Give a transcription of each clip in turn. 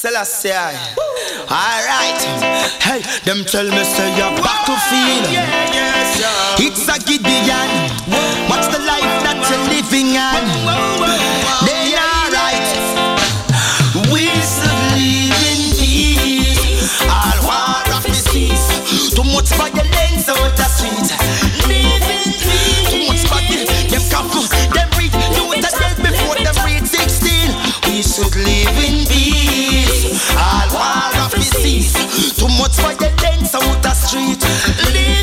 Selassie. Alright. Hey, them tell me say you're back to feel. It's a Gideon. What's the life that you're living on? street. Living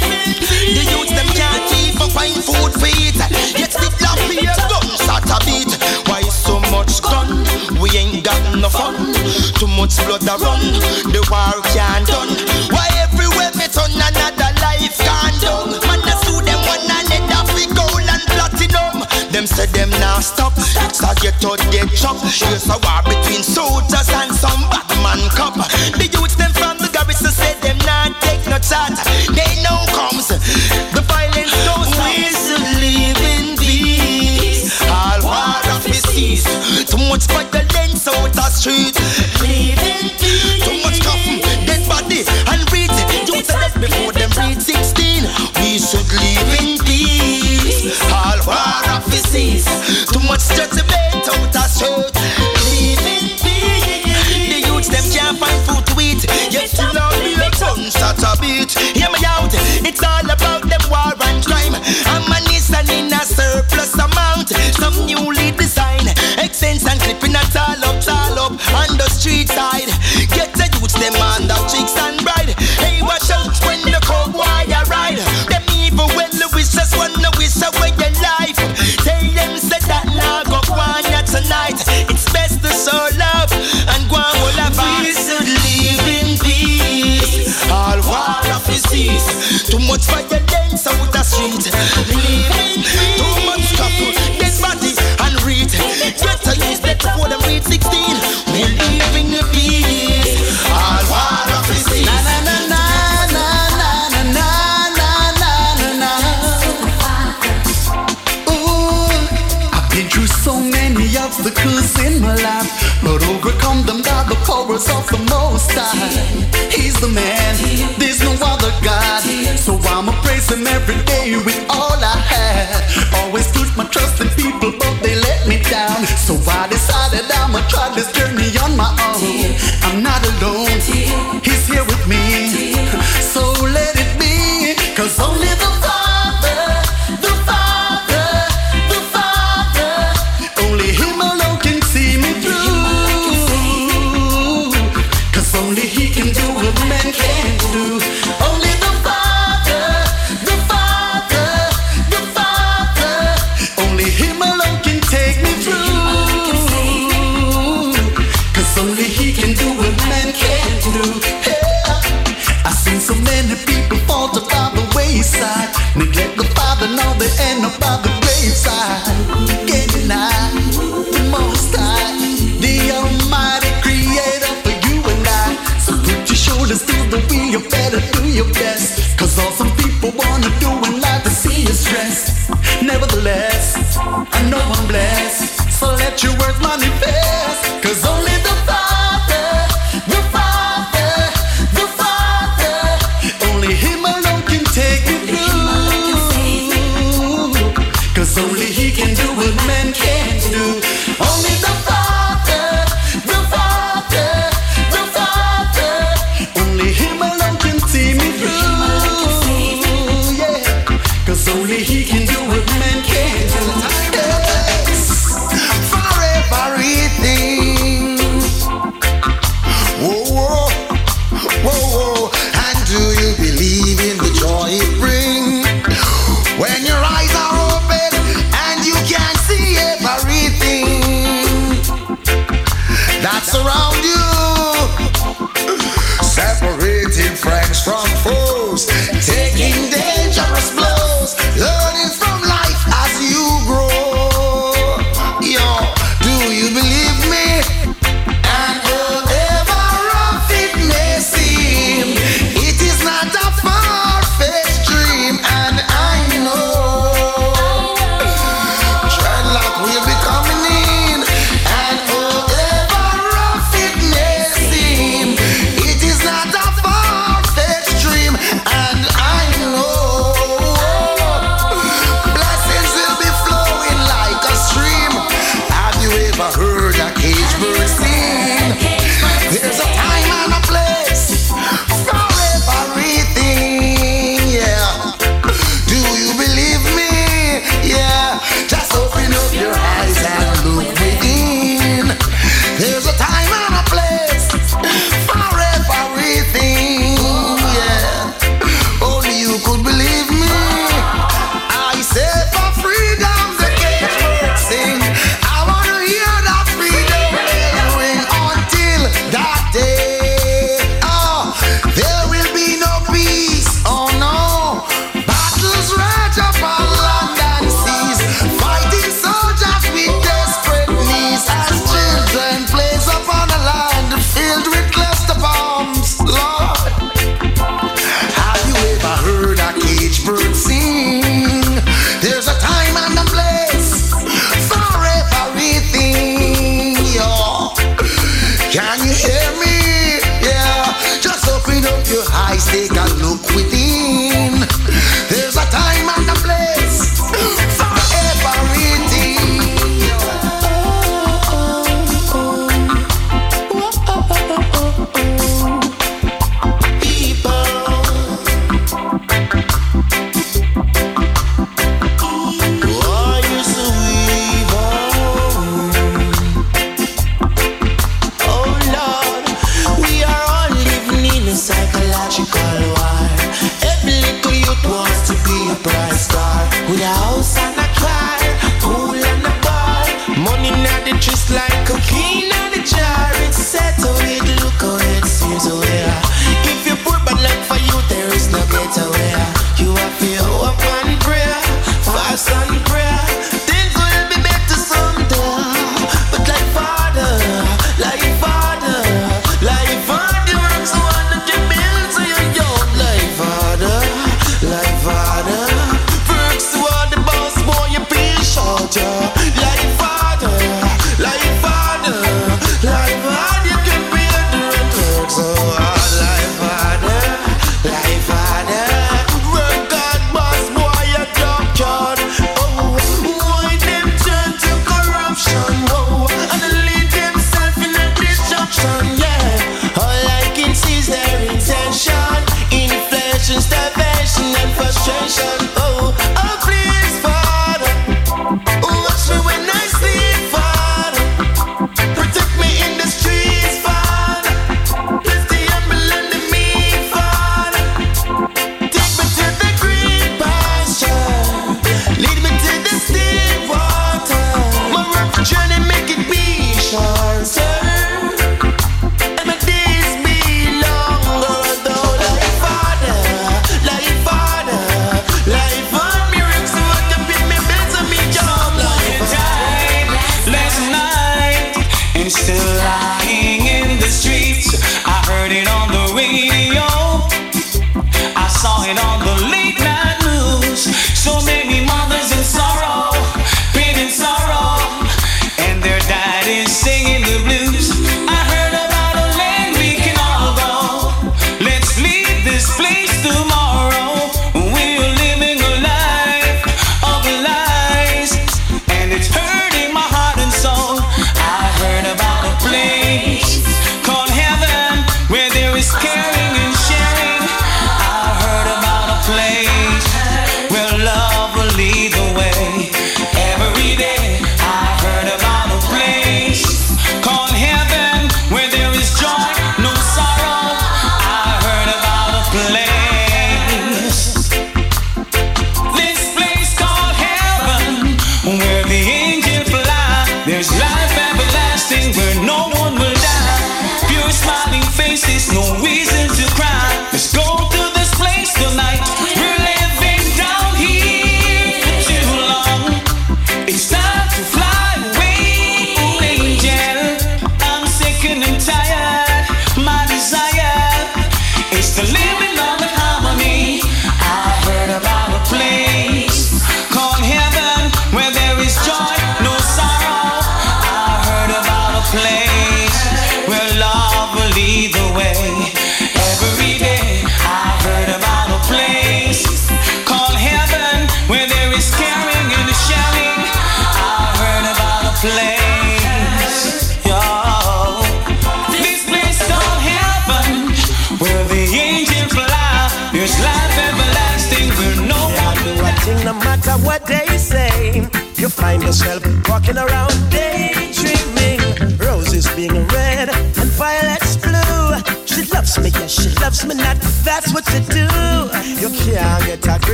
the youth them can't keep up find food for eat. Yet the love me a gun start a beat. Why so much gun? We ain't got no fun. Too much blood a run. The war can't done. Why everywhere me turn another life gone down. Man I sue them one and let off with gold and platinum. Them say them now stop. Start get out get chop. Here's a war between soldiers and some. Sides. beach. Hear me out, it's all about them war and crime. I'm is an in a surplus amount. Some newly design, extends and clipping a tall up, tall up on the street side. Get the youths, them on the cheeks and bright. praise Him every day with all I had. Always put my trust in people, but they let me down. So I decided I'ma try this journey on my own. manifesta.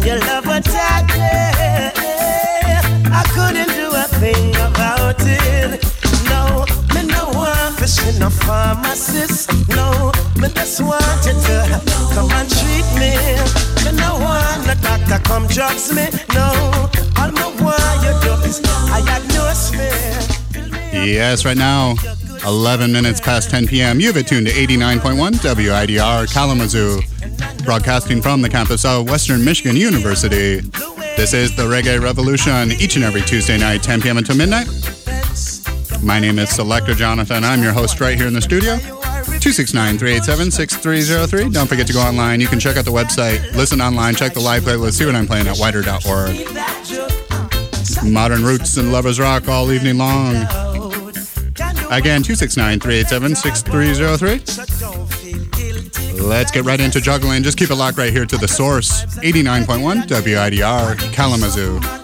When your love attacked me, I couldn't do a thing about it. No, me no one fishing a pharmacist. No, me just wanted to come and treat me. Me no one a doctor come drugs me. No, all me want you do is I diagnose me. Yes, right now, 11 minutes past 10 p.m. You have it tuned to 89.1 WIDR Kalamazoo, broadcasting from the campus of Western Michigan University. This is the Reggae Revolution, each and every Tuesday night, 10 p.m. until midnight. My name is Selector Jonathon. I'm your host right here in the studio. 269 387 6303. Don't forget to go online. You can check out the website, listen online, check the live playlist, see what I'm playing at widr.org. Modern Roots and Lovers Rock all evening long. Again, 269 387 6303. Let's get right into juggling. Just keep it locked right here to the source 89.1 WIDR Kalamazoo.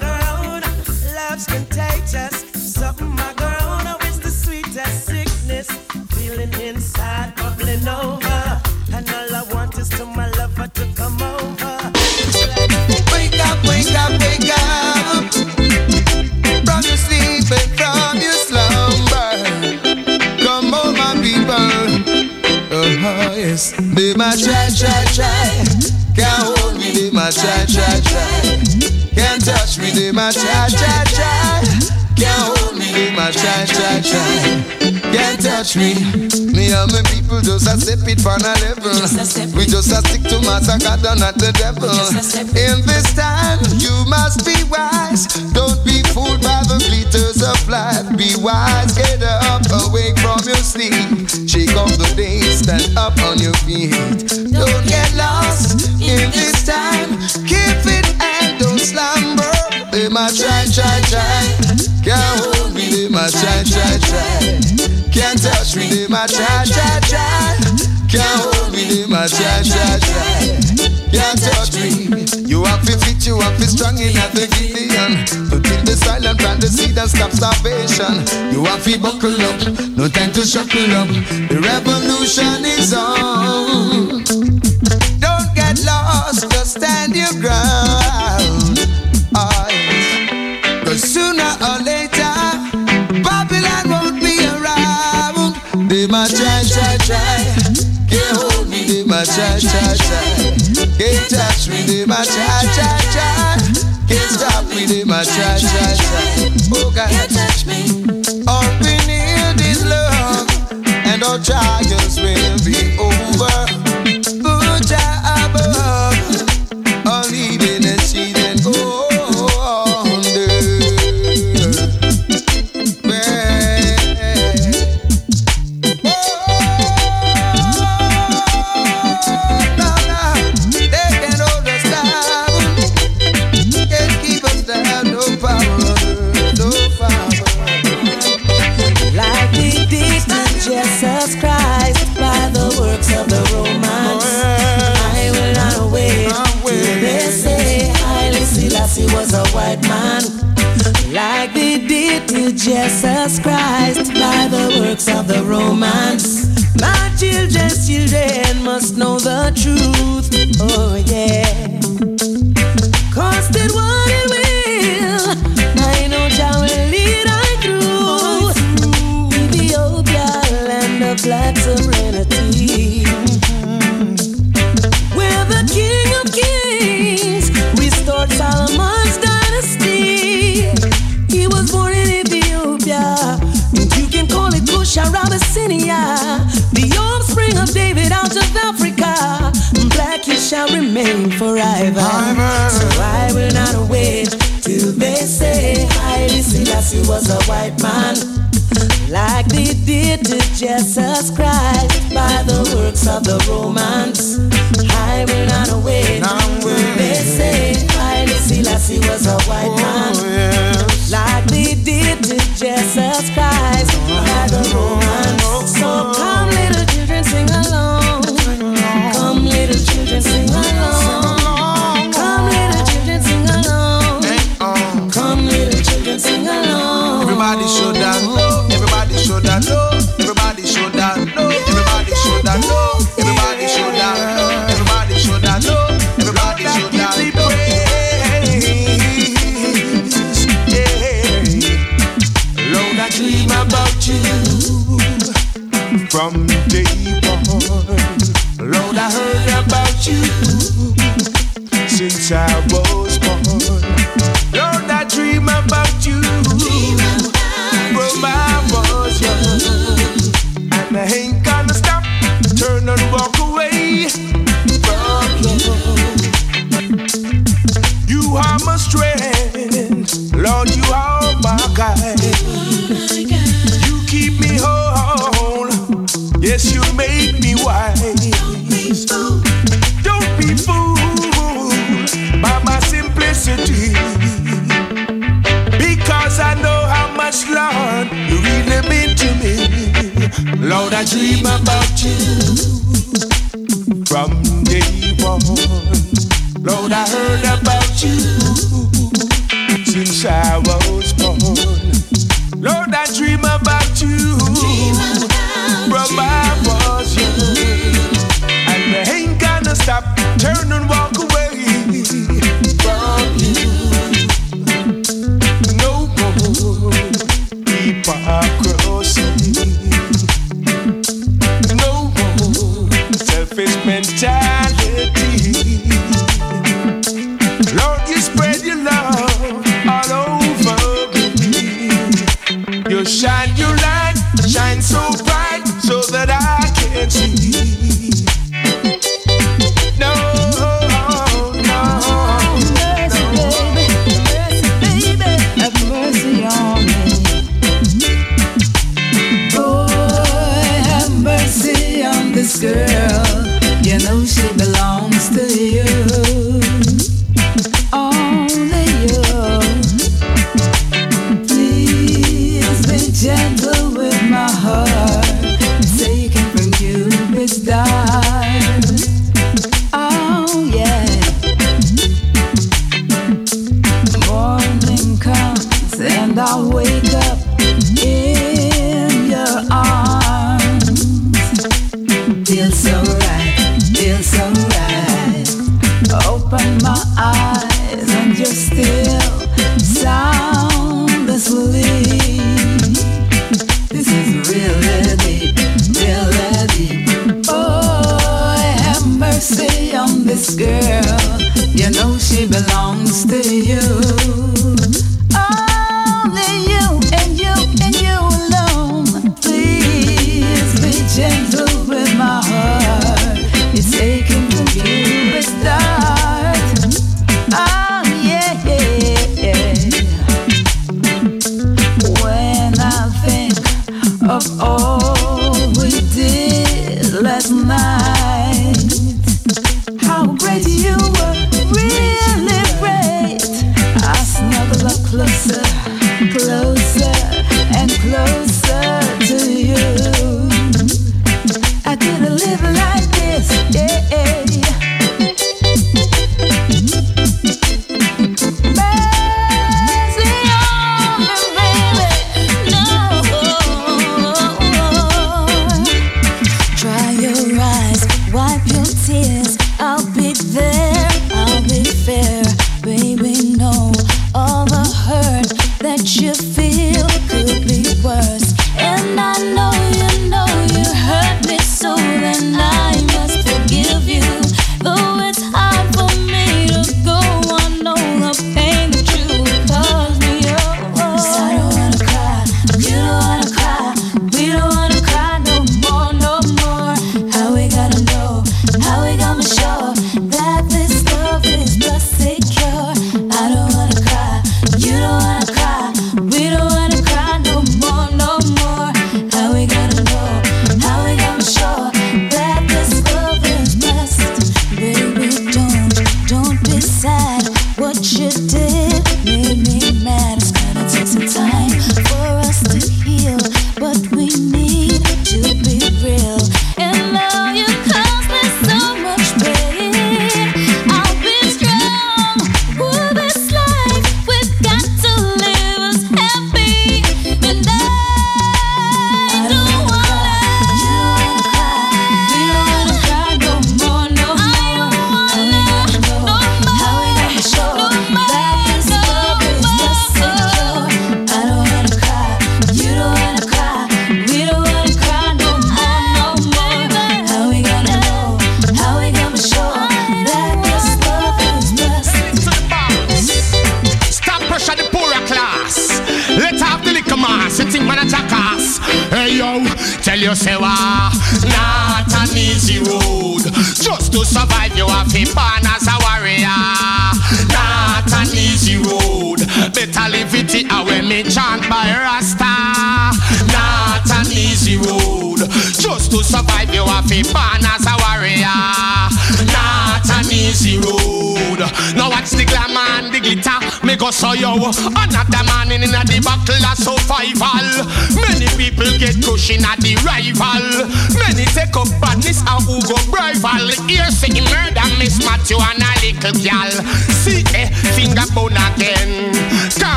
Try, try, try. Can't touch me, they might try, try, try. Can't hold me, they might try, try, try. Can't touch me. Me and my people just a step it for a level. We just a stick to Master God and not the devil. In this time, you must be wise. Don't be fooled by the glitters of life. Be wise, get up, awake from your sleep. Shake off the day, stand up on your feet. Don't get lost in this time. Keep it and don't slumber. They might try, try, try. Can't hold me, they might try, try, try. Can't touch me, they might try, try, try. Can't hold me, they might try, try, try. Can't touch me. You have to you have to strong in the Gideon. To till the silent plant the seed and stop starvation. You have to buckle up, no time to shuffle up. The revolution is on. Don't get lost, just stand your ground. Cause sooner or later, Babylon won't be around. They might try, try, try, try, try. Can't touch me, they might try, try, try. Can't stop me, they might try, try, try. Oh God, can't touch me. All we need is love, and our trials will be over. Jesus Christ by the works of the Romans. My children, children must know the truth. Oh yeah. Remain forever. So I will not wait till they say Haile Selassie was a white man. Like they did to Jesus Christ by the works of the Romans. I will not wait till they say Haile Selassie was a white man. Like they did to Jesus Christ open my eyes and you're still sound asleep. This is reality, reality. Oh, have mercy on this girl. You know she belongs to you.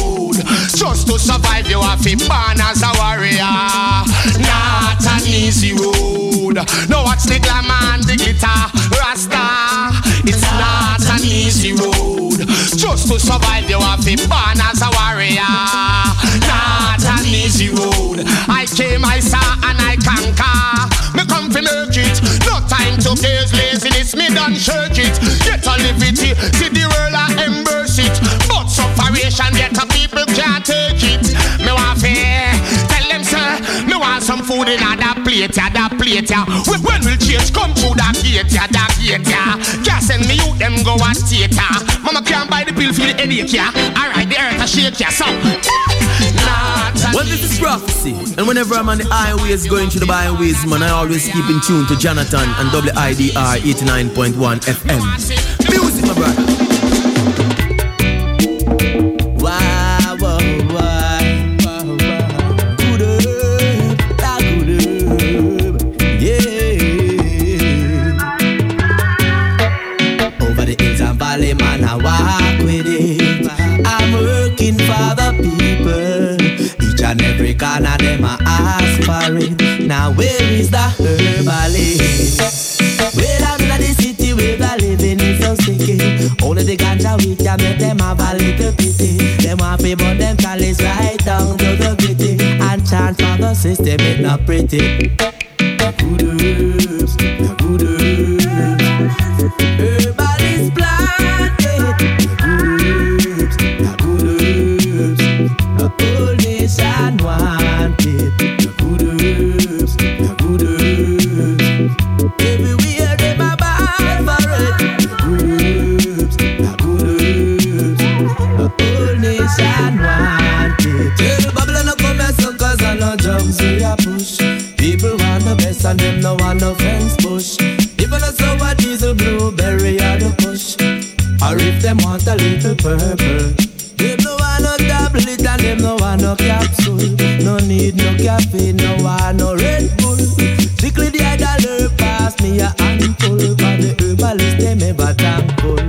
Road. Just to survive, you have to born as a warrior. Not an easy road. No, watch the glamour and the glitter. Rasta, it's not an easy road. Just to survive, you have to born as a warrior. Not an easy road. I came, I saw, and I conquer. Me come to make it. No time to face laziness. Me done church it. Get a liberty. See the world separation, yet a people can't take it. Me want tell them, sir. Me want some food in plate, plate. When will change come through that gate, that gate. Can't send me out, them go and theater. Mama can't buy the pill for the headache. Alright, the earth a shake. So, Well, this is prophecy, and whenever I'm on the highways going to the byways, man, I always keep in tune to Jonathon and WIDR 89.1 FM. Music, my brother. And every corner, them ask for. Now where is the herbalist? Well, I'm in the city where the living is so sticky. Only the ganja we can make them have a little pity. Them want to burn them chalice right down to the pity. And chant for the system, it's not pretty. Good herbs, good. And them no want no fence push. A diesel blueberry the push. Or if them want a little purple. Them no want no tablet and them no want no capsule. Need no caffeine, no want no Red Bull. Strictly the idol herb pass me a handful. For the herbalist them ever thankful.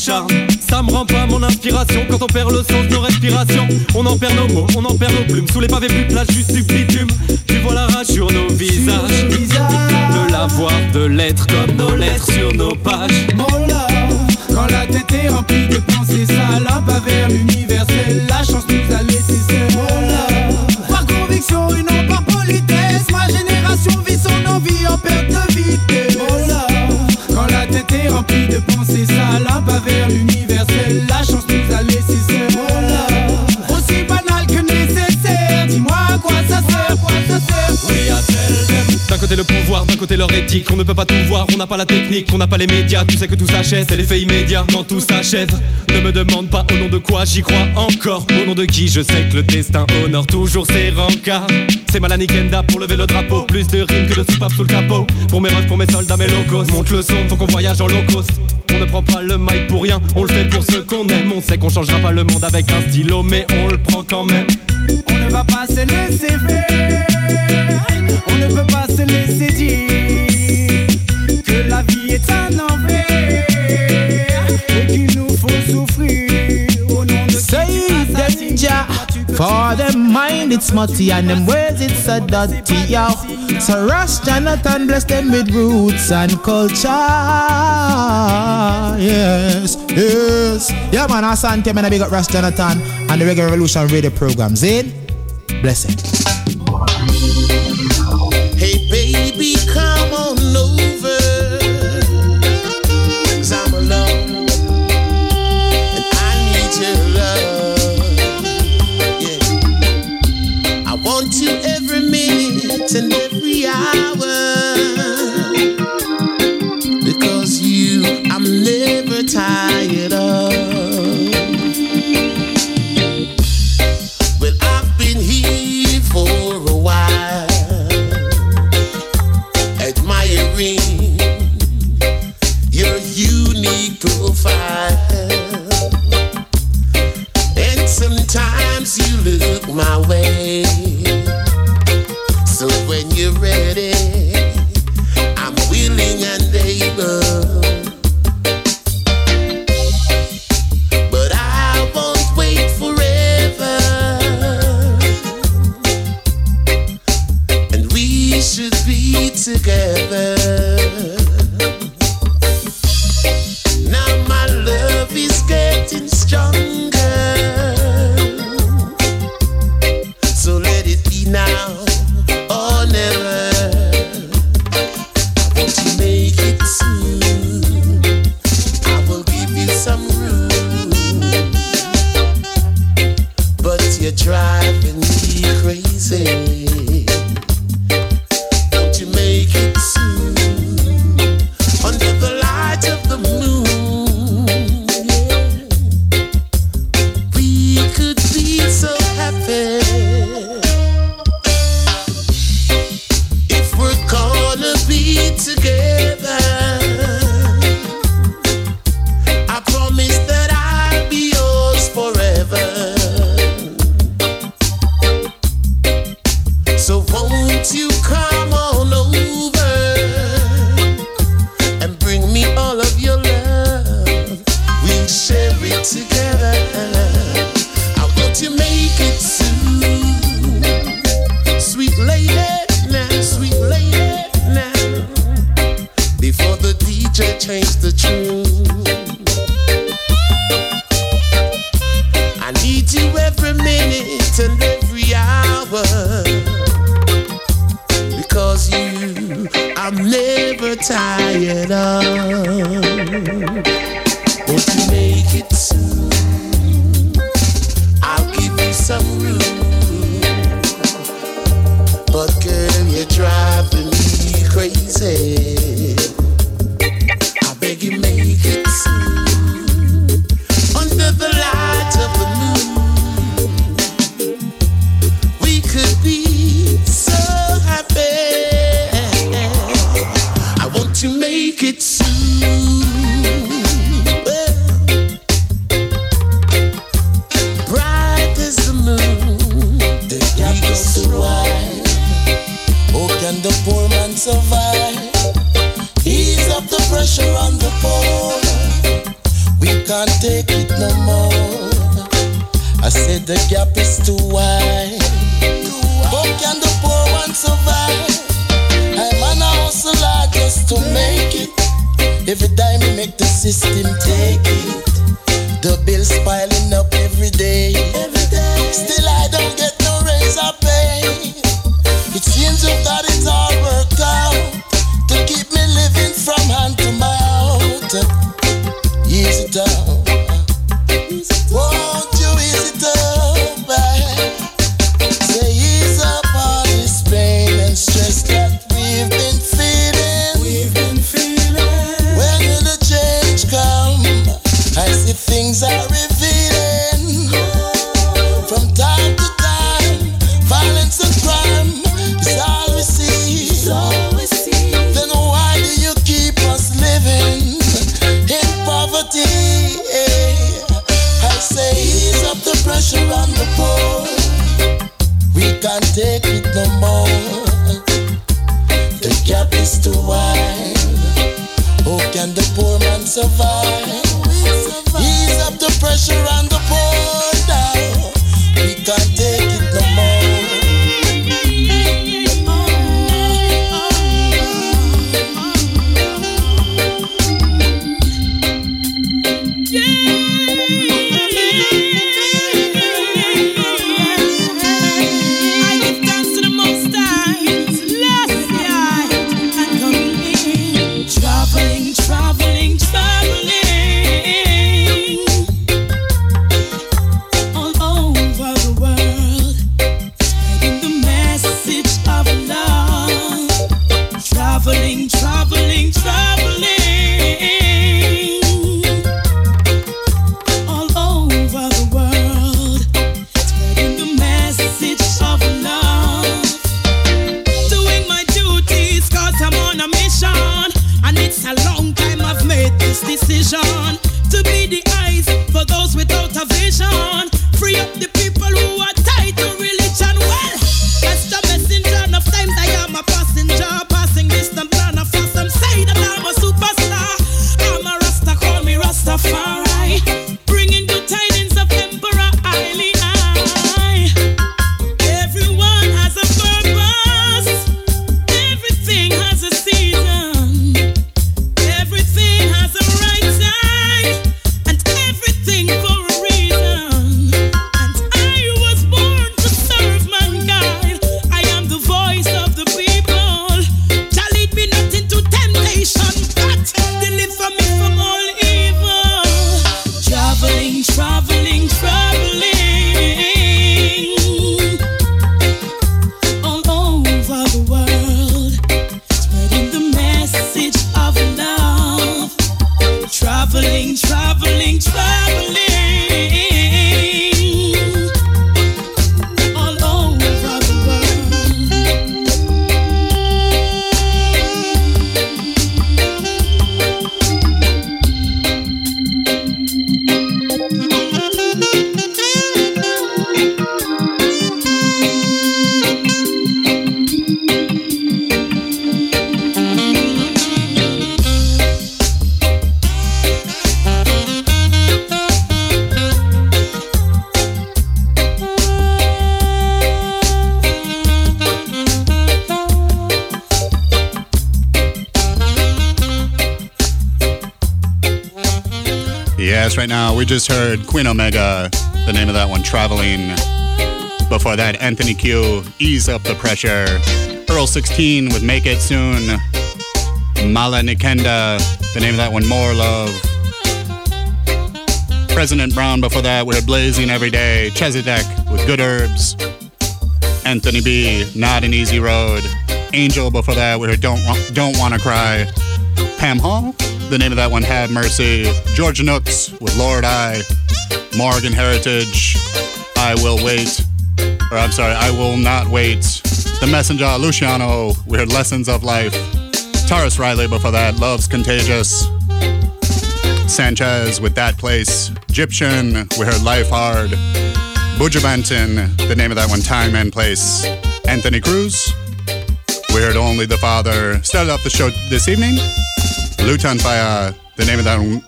Ça me rend pas mon inspiration quand on perd le sens de nos respirations. On en perd nos mots, on en perd nos plumes. Sous les pavés plus plats, juste du bitume. Tu vois la rage sur nos visages. De l'avoir, de l'être comme nos lettres sur nos pages. on ne peut pas tout voir, on n'a pas la technique, on n'a pas les médias, tu sais que tout s'achève, c'est l'effet immédiat quand tout s'achève. Ne me demande pas au nom de quoi j'y crois encore, au nom de qui je sais que le destin honore toujours ses rencarts. C'est Malanigenda pour lever le drapeau, plus de rimes que de soupapes sous le capot. Pour mes rêves, pour mes soldats, mes locos, monte le son, faut qu'on voyage en low. On ne prend pas le mic pour rien, on le fait pour ce qu'on aime, on sait qu'on changera pas le monde avec un stylo, mais on le prend quand même. On ne va pas se laisser faire. On ne danger for them mind it's smutty and them ways it's a dirty yo. So rush Jonathon bless them with roots and culture. Yes, yes. Yeah man, Asante man, I big up Rush Jonathon and the Reggae Revolution radio programs. In. Blessings. Traveling, traveling, traveling just heard Queen Omega, the name of that one, Traveling. Before that, Anthony Que, Ease Up the Pressure. Earl 16 with Make It Soon. Mala Nikenda, the name of that one, More Love. Prezident Brown before that, we heard Blazing Every Day. Chezidek with Good Herbs. Anthony B, Not an Easy Road. Angel before that, we heard Don't, Don't Wanna Cry. Pam Hall, the name of that one, Have Mercy. George Nooks with Lord I. Morgan Heritage, I Will Wait. Or I'm sorry, I Will Not Wait. The Messenger, Luciano, we heard Lessons of Life. Tarrus Riley before that, Love's Contagious. Sanchez with That Place. Gyptian, we heard Life Hard. Buju Banton, the name of that one, Time and Place. Anthony Cruz, we heard Only the Father. Started off the show this evening. Lutan Fyah, the name of that one,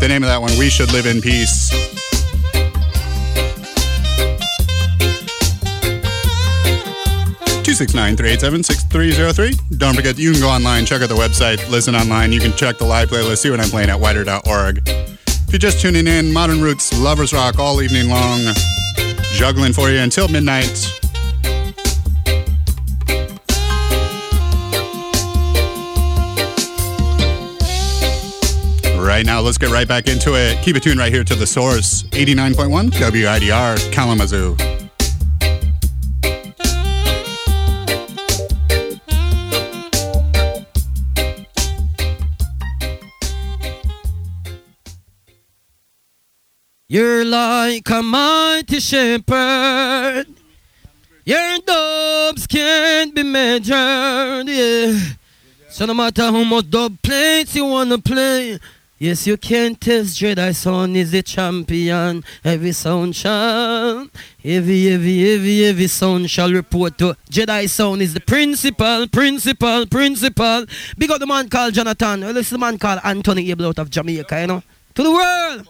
the name of that one, We Should Live in Peace. Two six nine three eight seven six three zero three. Don't forget, you can go online, check out the website, listen online. You can check the live playlist, see what I'm playing at widr.org. If you're just tuning in, Modern Roots, Lovers Rock all evening long, juggling for you until midnight. Right now, let's get right back into it. Keep it tuned right here to the source 89.1 WIDR Kalamazoo. You're like a mighty shepherd. Your doves can't be measured. Yeah. So no matter how much dub plates you wanna play, yes you can't test Jedi Sound is the champion. Every sound shall, every every every every sound shall report to Jedi Sound is the principal, principal, principal. Big up the man called Jonathon. Well, this is the man called Anthony Able out of Jamaica, you know. To the world.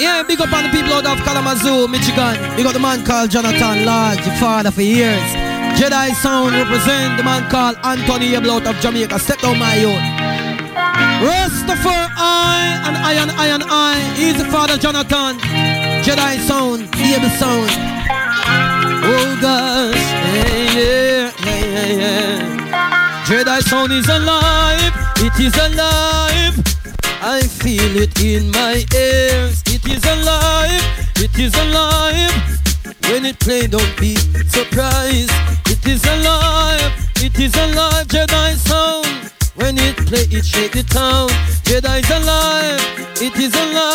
Yeah, big up on the people out of Kalamazoo, Michigan. Big up the man called Jonathon Lodge, the father for years. Jedi Sound represent the man called Anthony Able out of Jamaica. Step down my own. Rastafari and I and I and I. He's the father Jonathon. Jedi Sound, Able Sound. Oh gosh, yeah, yeah, yeah, yeah. Jedi Sound is alive. It is alive. I feel it in my ears. It is alive. It is alive. When it play, don't be surprised. It is alive. It is alive. Jedi sound. When it play, it shake the town. Jedi's alive. It is alive.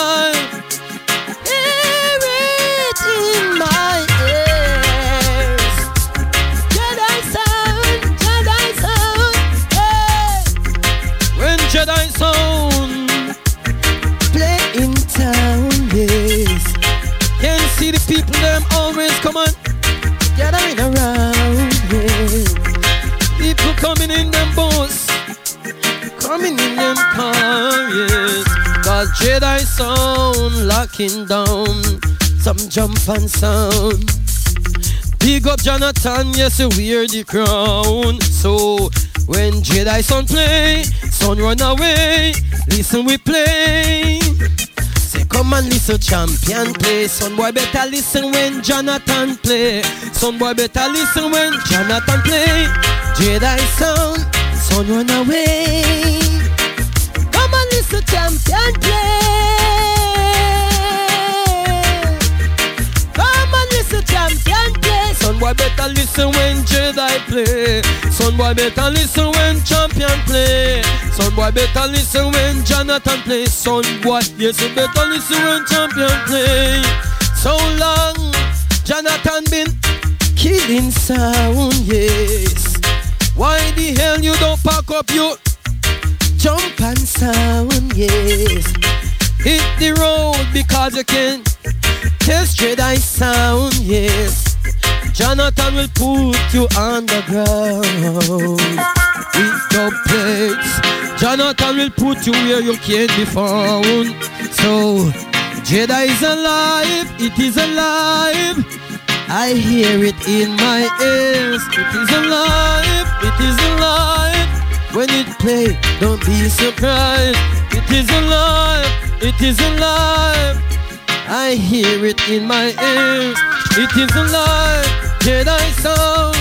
Cause Jedi sound locking down some jump and sound. Big up Jonathon, yes, we wear the crown. So when Jedi son play, son run away. Listen, we play. Say, come and listen, champion play. Son boy better listen when Jonathon play. Son boy better listen when Jonathon play. Jedi sound, son run away. Come and champion play. Come and listen, champion play. Son boy better listen when Jedi play. Son boy better listen when champion play. Son boy better listen when Jonathon play. Son boy, yes, you better listen when champion play. So long, Jonathon been killing sound, yes. Why the hell you don't pack up your jump and sound, yes. Hit the road because you can test Jedi sound, yes. Jonathon will put you on the ground with the plates. Jonathon will put you where you can't be found. So, Jedi is alive, it is alive. I hear it in my ears. It is alive, it is alive. When it play, don't be surprised. It is alive, It is alive. I hear it in my ears. It is alive. Jedi sound.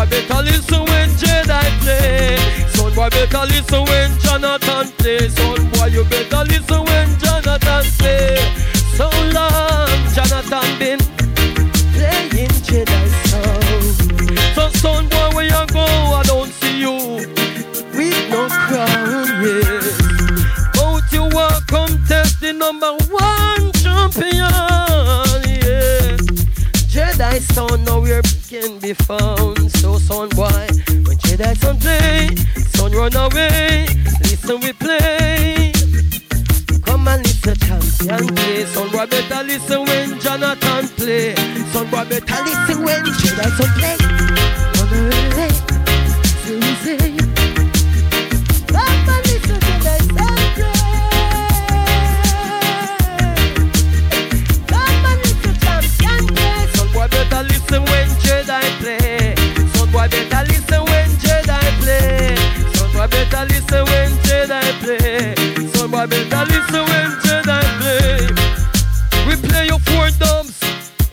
Boy better listen when Jedi play. Some boy better listen when Jonathon play. Some boy you better listen when Jonathon play. So long Jonathon been playing Jedi sound. So son boy Jedi sound nowhere can be found. So son boy, when Jedi sound play, son run away. Listen we play. Come and listen champion play. Son boy better listen when Jonathon play. Son boy better listen when Jedi sound play. Run away. See Jedi play. Son boy better listen when Jedi play. Son boy better listen when Jedi play. Son boy better listen when Jedi play. We play your four dubs,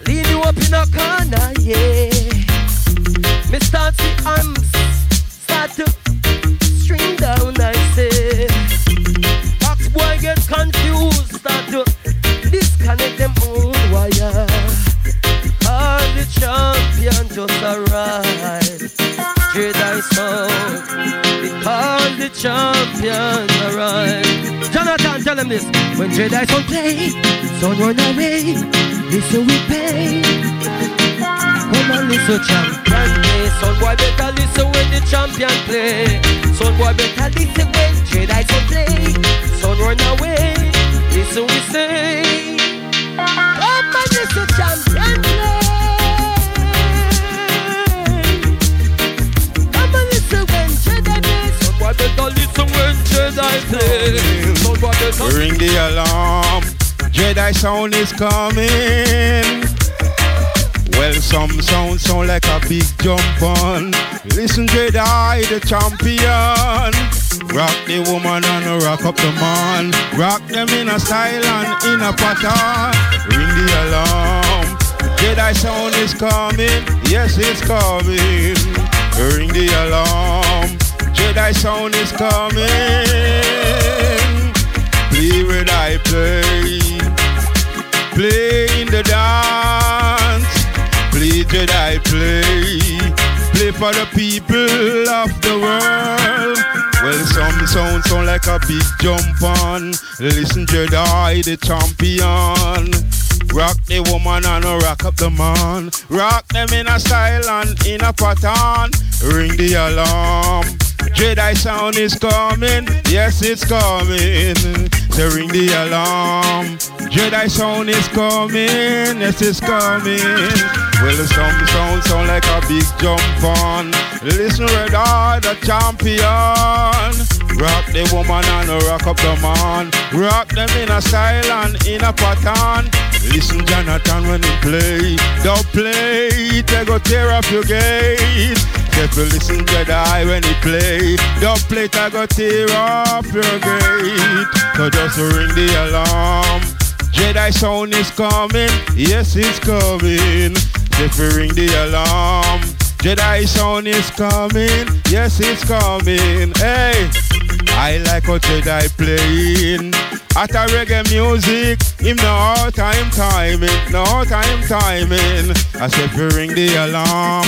lean you up in a corner, yeah. Me start arms, Because the champion arrived. Jonathon, tell him this. When Jedi sound play, son run away. Listen we pay. Come on, listen champion play. Son boy better listen when the champion play. Son boy better listen when Jedi sound play. Son run away. Listen we say. Come on, listen champion Jedi Ring the alarm. Jedi sound is coming. Well, some sound sound like a big jump on. Listen, Jedi, the champion. Rock the woman and rock up the man. Rock them in a style and in a pattern. Ring the alarm. Jedi sound is coming. Yes, it's coming. Ring the alarm. Jedi sound is coming. Play where I play. Play in the dance. Play Jedi play. Play for the people of the world. Well, some sound sound like a big jump on. Listen, Jedi, the champion. Rock the woman and rock up the man. Rock them in a style and in a pattern. Ring the alarm. Jedi sound is coming. Yes, it's coming. So ring the alarm. Jedi sound is coming. Yes, it's coming. Well, some sound sound like a big jump on. Listen, red are the champion. Rock the woman and rock up the man. Rock them in a style and in a pattern. Listen, Jonathon, when he play, don't play, they go tear up your gate. If you listen Jedi when he play, don't play, they go tear up your gate. So just ring the alarm. Jedi sound is coming, yes, it's coming. You ring the alarm, Jedi sound is coming, yes, it's coming. Hey, I like what Jedi playing. At a reggae music, him no all time timing, no all time timing. I said, ring the alarm,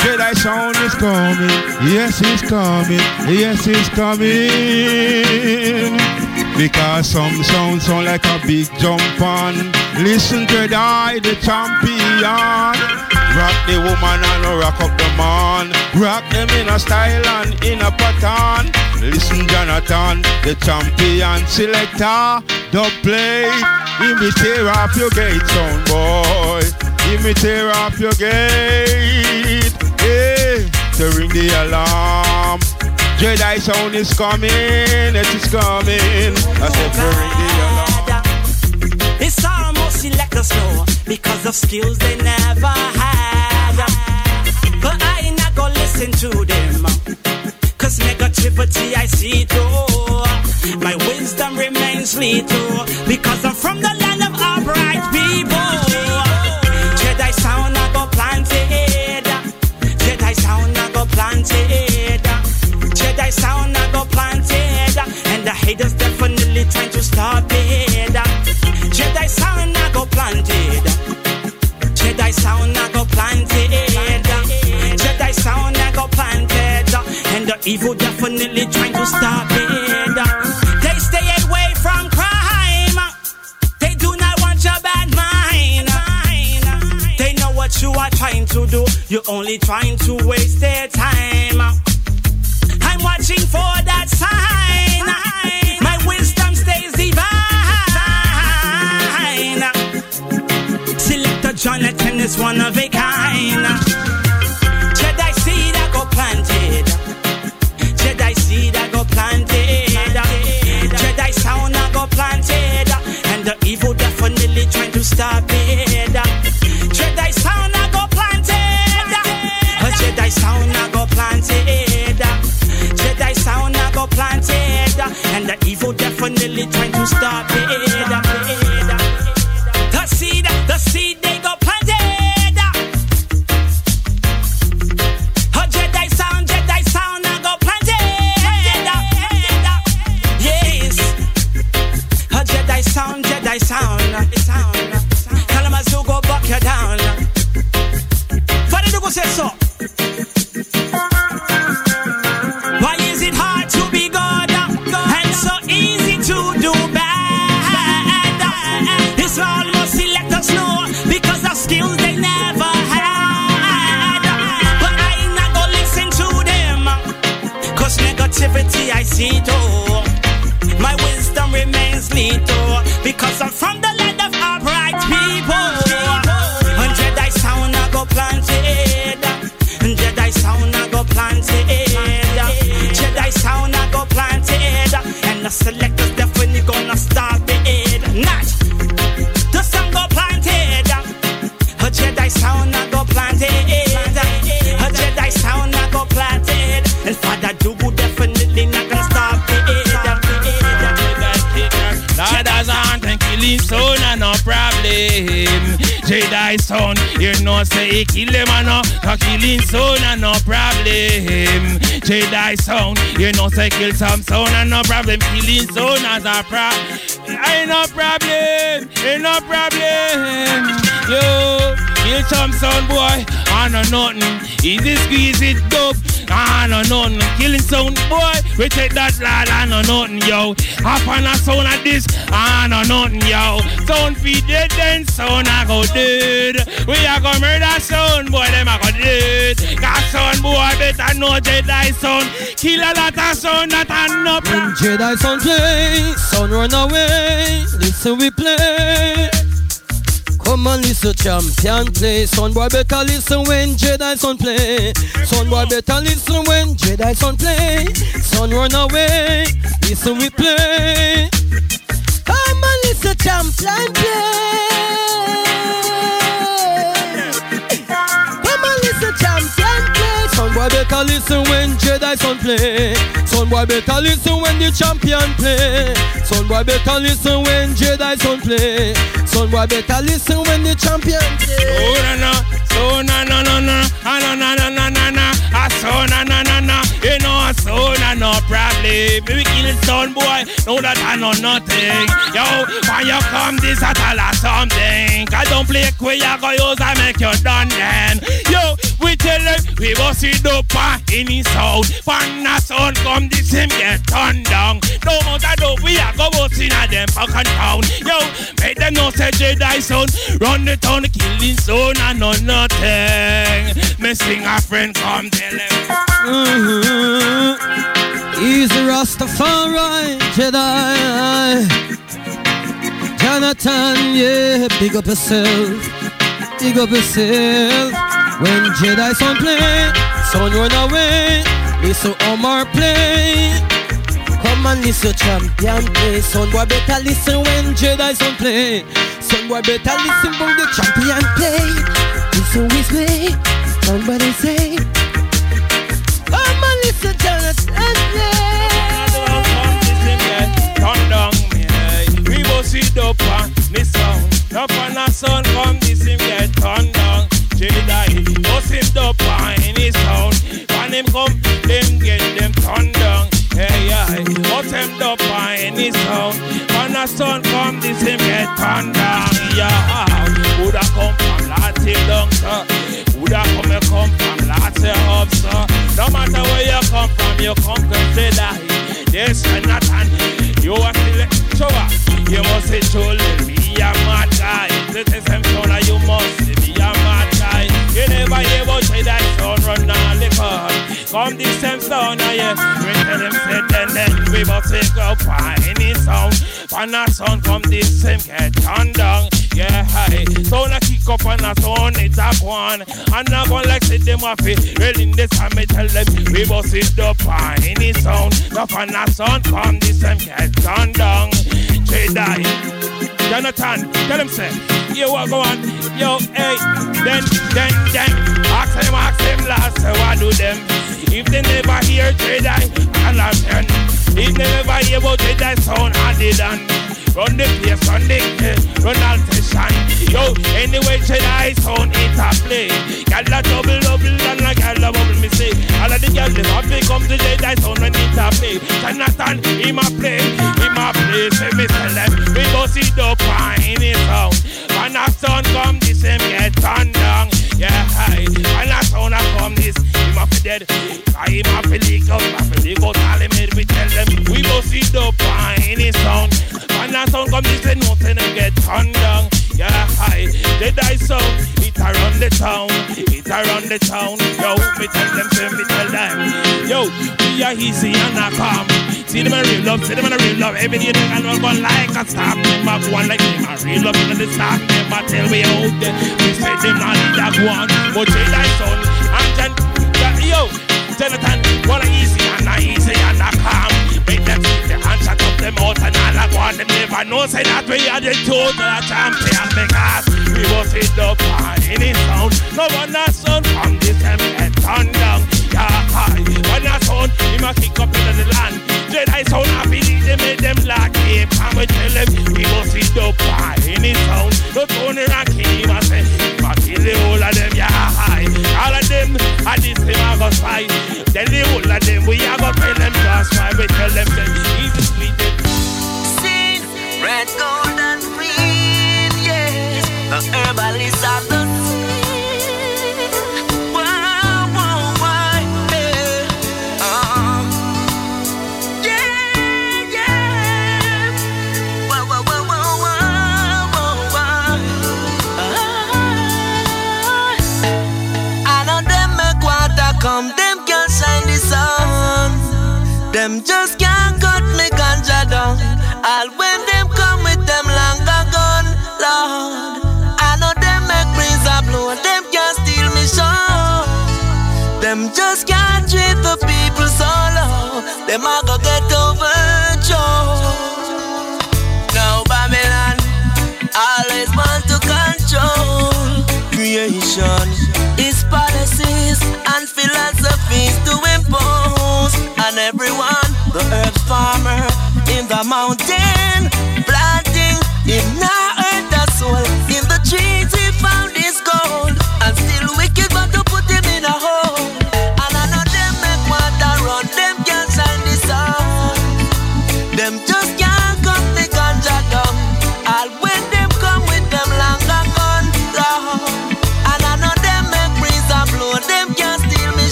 Jedi sound is coming, yes, it's coming, yes, it's coming. Because some sound sound like a big jump on. Listen to die, the champion. Rock the woman and rock up the man. Rock them in a style and in a pattern. Listen, Jonathon, the champion selector. Don't play, Give me tear off your gate, son boy. Give me tear off your gate. Hey, to ring the alarm. Jedi sound is coming, it is coming. I said to ring the alarm. It's almost us know because of skills they never had. But I ain't not gonna listen to them. Cause negativity I see through. My wisdom remains lethal because I'm from the land of only trying to a problem. Ain't no problem, ain't no problem. Yo, kill some son boy, I know nothing. Easy squeeze it dope. I know nothing. Killing sound boy, we take that lad, I know nothing, yo. Hop on a sound like this, I know nothing, yo. Sound feed dead, then sound I go dead. We are gonna murder sound know Jedi sound. Kill a lot of I know. When Jedi sound play, son run away. Listen, we play. Come on, listen, champion play. Son boy better listen when Jedi son play. Son boy better listen when Jedi son play. Son run away. Listen, we play. Come on, listen, champion play. Boy better listen when Jedi son play. Son boy better listen when the champion play. Son boy better listen when Jedi son play. Son boy better listen when the champion play. Oh na na, so na na na na, ah na na na na na na, ah so na na no problem. Maybe kill boy, know that I know nothing. Yo, when you come this I tell us something. Cause don't play quick, you go use and make you done then. Yo, we tell them we it up uh, in his sound. When the sun come, this him get turned down. No matter though, we are go bust in a them fucking town. Yo, make them know say Jedi son run the town, killing son I know nothing. Missing a friend, come tell him. Mm-hmm. He's the Rastafari Jedi. Jonathon, yeah, big up yourself, big up yourself. When Jedi son play, son run away, listen Omar play. Come and listen champion play, son boy better listen when Jedi son play. Son boy better listen when the champion play. Listen his play, somebody say. Come come this him get turned down. Yeah, woulda come from of down, sir. Woulda come, you come from lots of sir. No matter where you come from, you come to Jedi. Yes, Jonathon, you are still up. You must say, truly be a mad guy. This is him, son, you must be a mad guy. You never hear about say that son run on the car. Come this same sound, yeah. We tell him, say, then, then, we must take up any sound. When a sound come this same get turned down. Yeah, hi. Sound a kick up and a sound it a one. And I go like say them a fi. Well in this time me tell them we must it up on any sound. No fun a sound come this time get turned down. Jedi, Jonathon, tell him say, you what go on, yo, hey, then, then, then, ask them, ask them last, what do them? If they never hear Jedi, I'll have them. If they never hear about Jedi sound, I did and Run the place, run the run all the shine. Yo, anyway, Jedi sound it a play. Gal a double double and a gal a bubble me say. All of the gal them happy come to Jedi sound when it a play. Jonathon, him a play, him a play. Say me tell them, we it up in his sound. When a sound come, this him get down. Yeah, hi. When a sound a come, this him a fi dead. I him a fi leak out, a fi leak out. All him head we tell them, we bust it up in his sound. When a sound come, this ain't nothing and get turned down. Yeah, hi. The die sound, it around the town, it around the town. Yo, me tell them, me tell them. Yo, we are easy and a calm. See them a real love, see them a real love. Every day they all go like a stop. Them a go on like them a real love. And the stop, a tell me out there. We say them not need that one. But they die sound. And then, yeah, yo, Jonathon, what a easy and a easy and a calm. Make them see the hand shut up them out and all I want them never know say that we are the total champion because we was hit up by any sound. No one has sound from this time turned down. Yeah, hi. When a sound, him a kick up into the land. Jedi sound happy, they made them like him. And we tell them we was hit up by any sound. Mountain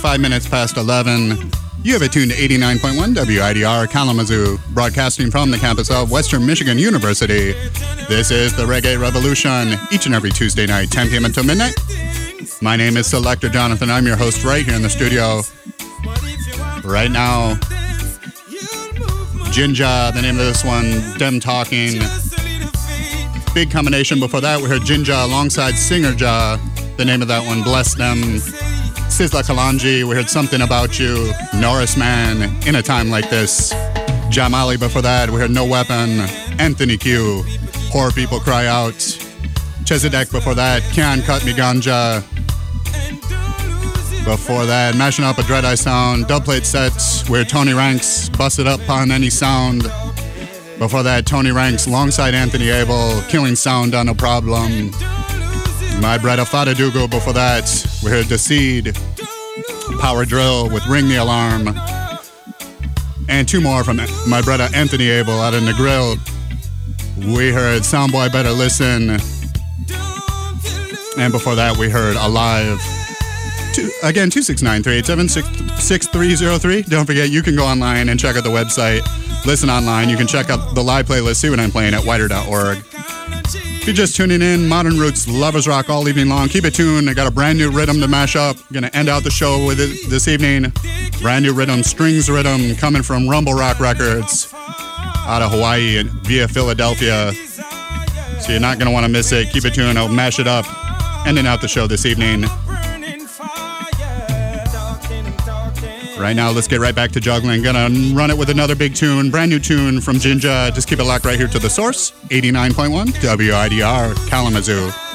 five minutes past 11. You have it tuned to 89.1 WIDR Kalamazoo, broadcasting from the campus of Western Michigan University. This is the Reggae Revolution, each and every Tuesday night, 10 p.m. until midnight. My name is Selector Jonathon. I'm your host right here in the studio. Right now, Jinja, the name of this one, Dem Talking. Big combination. Before that, we heard Jinja alongside Singer Ja. The name of that one, Bless Them. Sizzla Kalonji, we heard Something About You. Norris Man, In a Time Like This. Jah Mali before that, we heard No Weapon. Anthony Que, Poor People Cry Out. Chezidek before that, Can't Cut Me Ganja. Before that, mashing up a Dread Eye sound, dubplate sets where Toney Ranks busted up on any sound. Before that, Toney Ranks alongside Anthony Able, killing sound on a problem. My brother Fada Dougou before that, we heard The Seed, Power Drill with Ring the Alarm. And two more from my brother Anthony Able out in the grill. We heard Soundboy Better Listen. And before that, we heard Alive. Two, again, 269-387-6303. Don't forget, you can go online and check out the website. Listen online. You can check out the live playlist, see what I'm playing at widr.org. If you're just tuning in, Modern Roots, Lovers Rock all evening long. Keep it tuned. I got a brand new rhythm to mash up. Gonna end out the show with it this evening. Brand new rhythm, Strings Rhythm, coming from Rumble Rock Records out of Hawaii via Philadelphia. So you're not gonna want to miss it. Keep it tuned. I'll mash it up. Ending out the show this evening. Right now, let's get right back to juggling. Gonna run it with another big tune, brand new tune from Jinja. Just keep it locked right here to the source 89.1 WIDR Kalamazoo.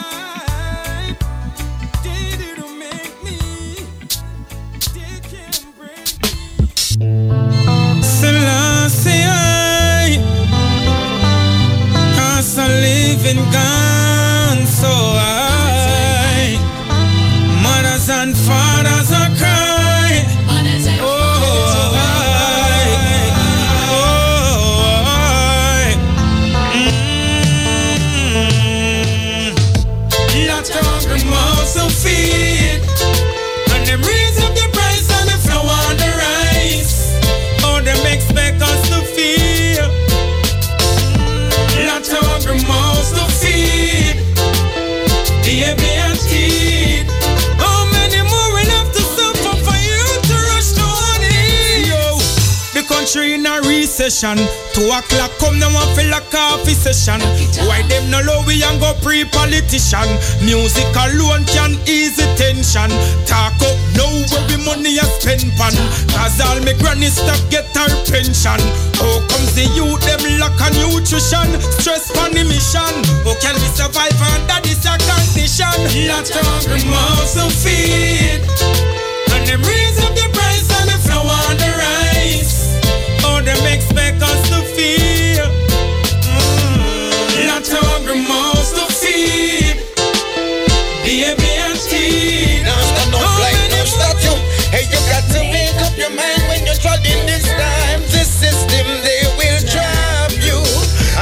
A recession. Two o'clock come now and feel a coffee session. Why them no low we and go pre-politician? Music alone can ease the tension. Talk up now where we money a spend pan. Cause all me granny stop get her pension. How comes the youth them lack a nutrition? Stress on the mission. How can we survive under this a condition? Lot of mouths to feed. And them raise up the expect us to feel. Mm. Of hungry mouths to feed. Baby and. Now stand up like no statue. Hey, you got to make up your mind when you're trotting this time. This system, they will trap you.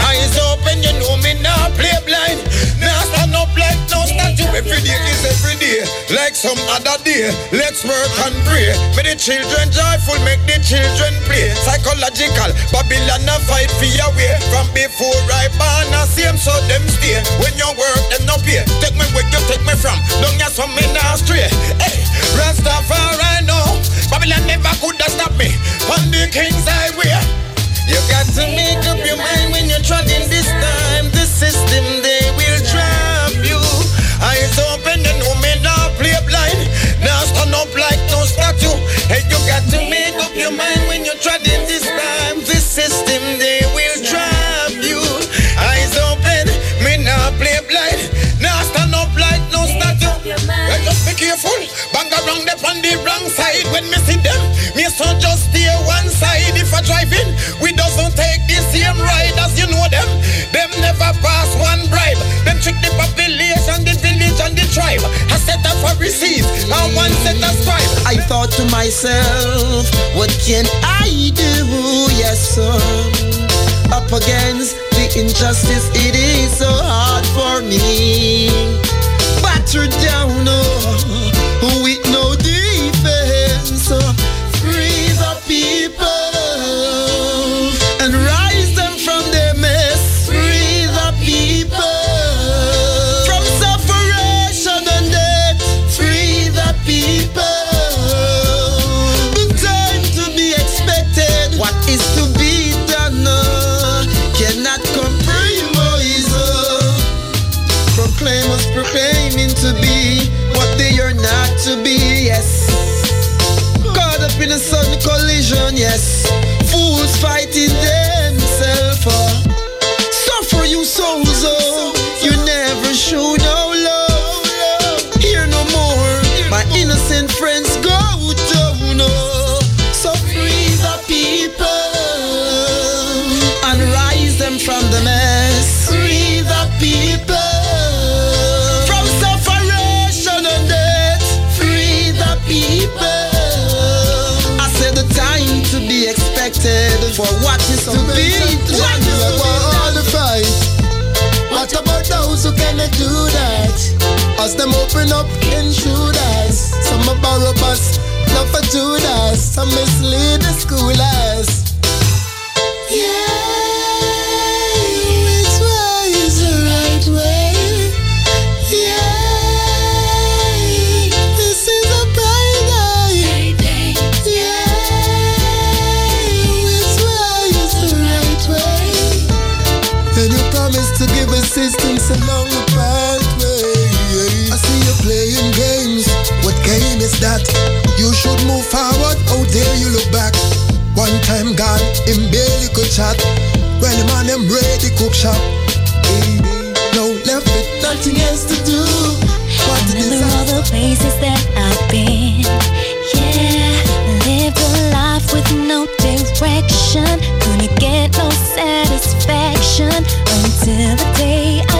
Eyes open, you know me now play blind. Now stand up like no statue. Every day is every day, like some other day. Let's work and pray. Make the children joyful, make the children play. Psychological, Babylon a fight for your way. From before I born, I see 'em, so them stay. When you work, them no pay. Take me where you take me from. Don't you some me now stray. Hey, Rastafari know. Babylon never could have stopped me. On the king's highway. You got to make up your mind when you're trotting this time. The system, they will trap you. Eyes open, line. Now stand up like no statue. Hey, you got to make up your mind when you're treading this time. This system, on the wrong side when me see them. Me so just steer one side if I drive in. We doesn't take the same ride as you know them. Them never pass one bribe. Them trick the population, the village and the tribe. I set up for receive and one set a scribe. I thought to myself, what can I do? Yes, sir. Up against the injustice, it is so hard for me. Battered down, oh in a sudden collision. Yes. Who cannot do that? As them open up in Judas, some are Barabbas, not for Judas, some mislead the schoolers. Which along the pathway. I see you playing games. What game is that? You should move forward. Oh, How dare you look back? One time gone, him barely could chat. When the man them ready cook shop. No left with nothing else to do. What Remember all the places that I've been. Yeah, lived a life with no direction. Couldn't get no satisfaction until the day I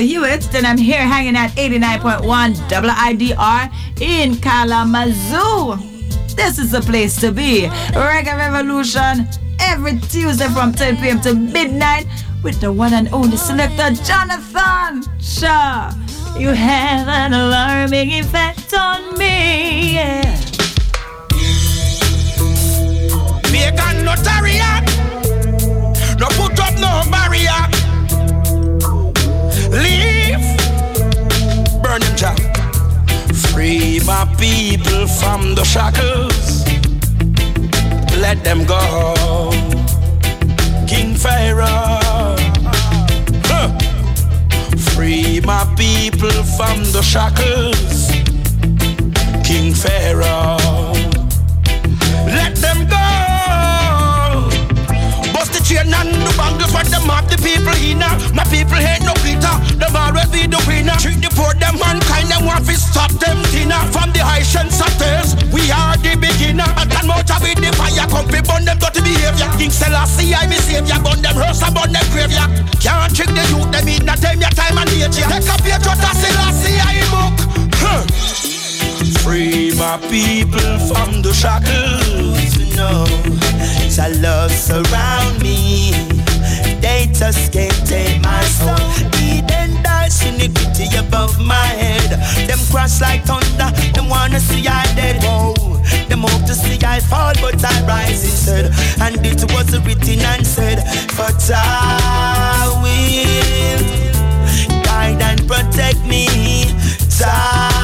Hewitt, and I'm here hanging at 89.1 WIDR in Kalamazoo. This is the place to be. Reggae Revolution every Tuesday from 10 p.m. to midnight with the one and only selector Jonathon Shaw. You have an alarming effect on me. Yeah. From the shackles. Let them go. King Pharaoh. Huh. Free my people from the shackles. King Pharaoh. Let them go. Bust the chain and the bangles for them have the people in My King Selassie, I savior. Burn them and burn them. Can't trick the youth, time, your time and age. Take Selassie, I book. Free my people from the shackles, you know. Love surround me. They just can't take my soul. Iniquity above my head. Them crash like thunder. Them wanna see I dead. Whoa. Them hope to see I fall, but I rise instead. And it was written and said, but I will guide and protect me. Jah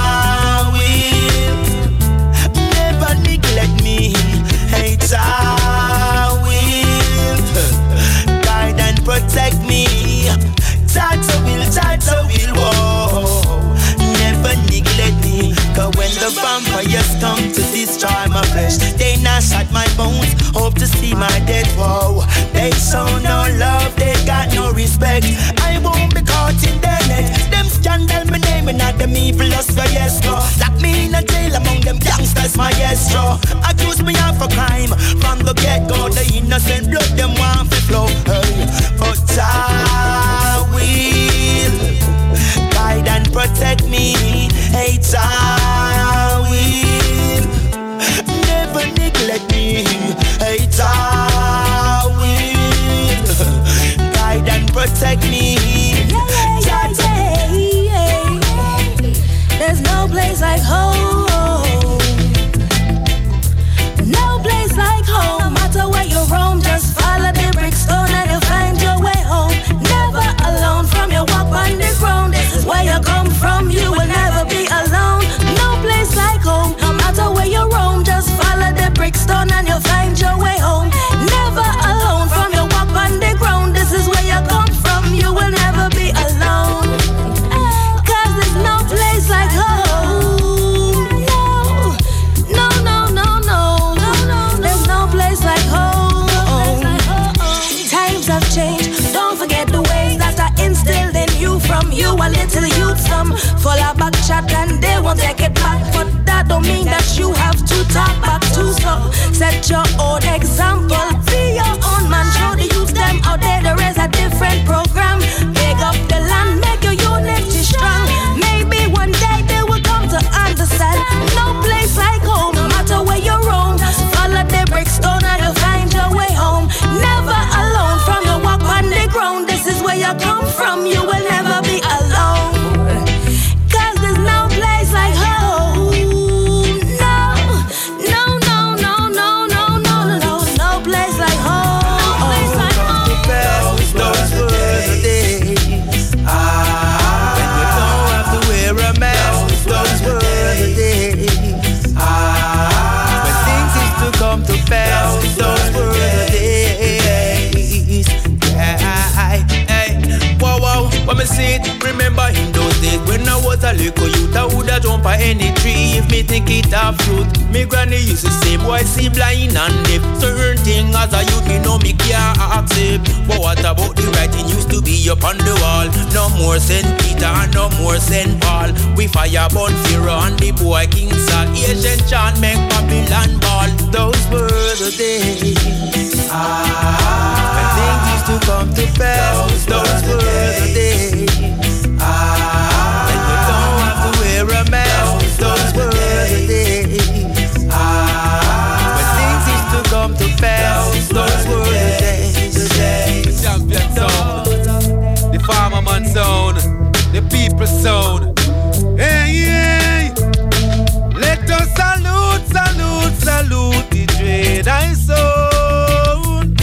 come to destroy my flesh, they gnash at my bones, hope to see my dead. Whoa. They show no love, they got no respect. I won't be caught in their net. Them scandal my name and not them evil us for yes, no. Lock me in a jail among them gangsters, my yes, no. Accuse me of a crime from the get go. The innocent blood them want to flow. Hey. But I will guide and protect me. Hey, Jah protect me. yeah, yeah, yeah. There's no place like home. No place like home. No Matter where you roam, just follow the brickstone and you'll find your way home. Never alone from your walk on the ground. This is where you come from. You will never be alone. No place like home. No matter where you roam, just follow the brickstone and you'll find your way home. Some full of back chat and they won't take it back. But that don't mean that you have to talk back to so. Set your own example. Be your own man. Show the youth them out there there is a different program. Big up jump on any tree if me think it a fruit. Me granny used to say, boy, see blind and deaf. Certain thing as a youth, me know me can't accept. But what about the writing used to be up on the wall? No more Saint Peter and no more Saint Paul. We fire burn Pharaoh and the boy King Saul. Asian chant make Babylon ball. Those were the days. Ah, when things used to come to pass. Those, were the days. Ah, farmer man sound, the people sound. Hey, hey. Let us salute, salute, salute the dread I sound.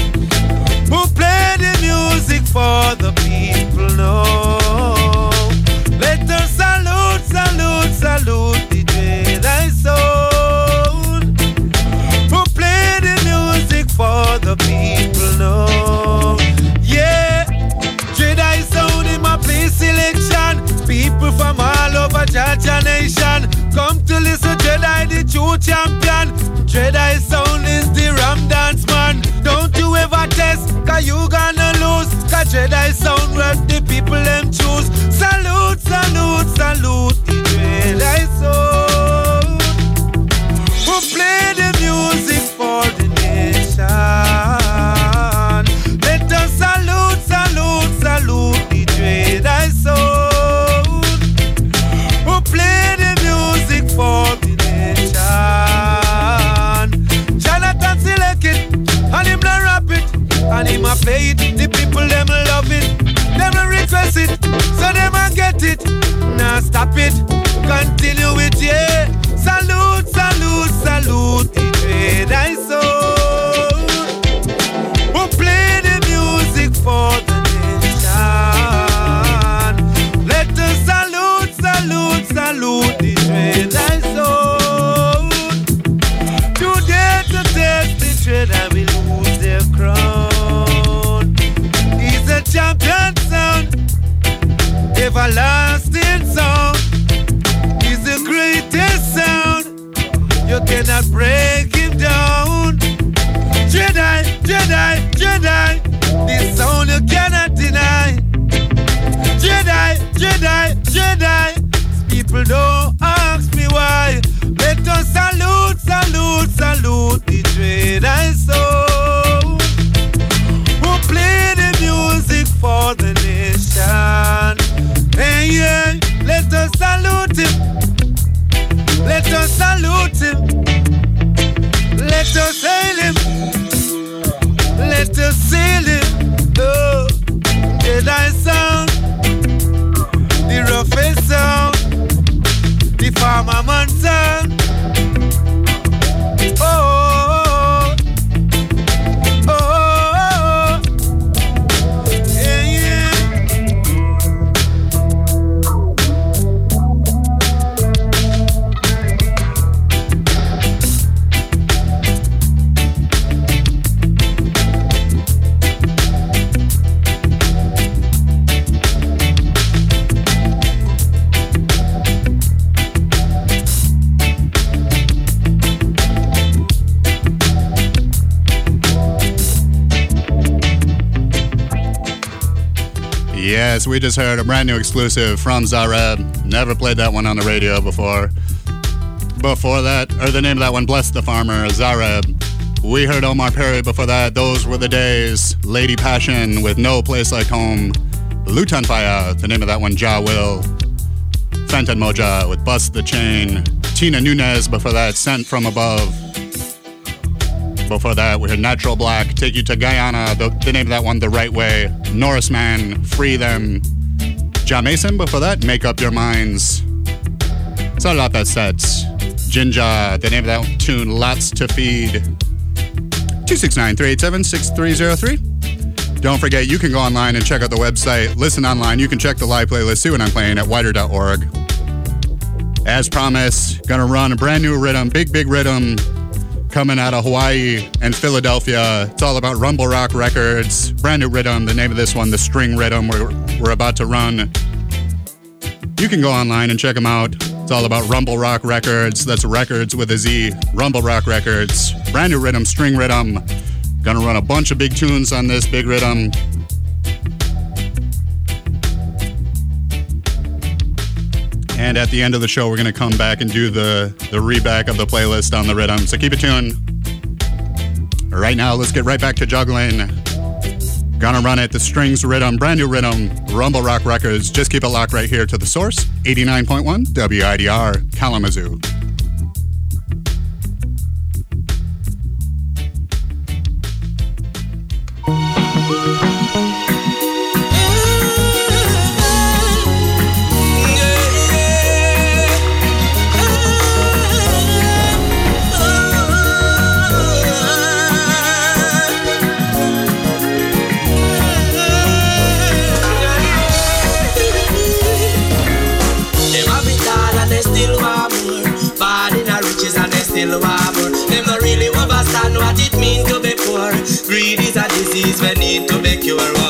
Who play the music for the people now. Let us salute, salute, salute the dread I sound. Who play the music for the people now. from all over Jaja Nation. Come to listen, Jedi, the true champion. Jedi sound is the Ram Dance man. Don't you ever test, cause you gonna lose. Cause Jedi sound what the people them choose. Salute, salute, salute, Jedi sound. Who play the music for faith. The people them love it, them request it, so them a get it. Now nah, stop it, continue it, yeah. Salute, salute, salute each I saw. everlasting song is the greatest sound. You cannot break him down. Jedi, Jedi, Jedi. Yes, we just heard a brand new exclusive from Zareb. Never played that one on the radio before. Before that, or the name of that one, Bless the Farmer, Zareb. We heard Omar Perry before that. Those were the days. Lady Passion with No Place Like Home. Lutan Fyah, the name of that one, Ja Will. Fenton Moja with Bust the Chain. Tina Nunez before that, Sent from Above. Before that, we heard Natural Black, Take You to Guyana, the, the name of that one, The Right Way. Norris Man, Free Them. John Mason, before that, Make Up Your Minds. It's not a lot that sets. Jinja, the name of that tune, Lots to Feed. 269 387 6303. Don't forget, you can go online and check out the website, listen online. You can check the live playlist, see what I'm playing at widr.org. As promised, gonna run a brand new rhythm, big, big rhythm coming out of Hawaii and Philadelphia. It's all about Rumble Rock Records. Brand new rhythm. The name of this one, the string rhythm, we're, we're about to run. You can go online and check them out. It's all about Rumble Rock Records. That's records with a Z. Rumble Rock Records. Brand new rhythm, string rhythm. Gonna run a bunch of big tunes on this big rhythm. And at the end of the show, we're gonna come back and do the the reback of the playlist on the rhythm. So keep it tuned. Right now, let's get right back to juggling. Gonna run it, the strings rhythm, brand new rhythm, Rumble Rock Records. Just keep it locked right here to the source, 89.1 WIDR Kalamazoo. Greed is a disease we need to be cured. Boy.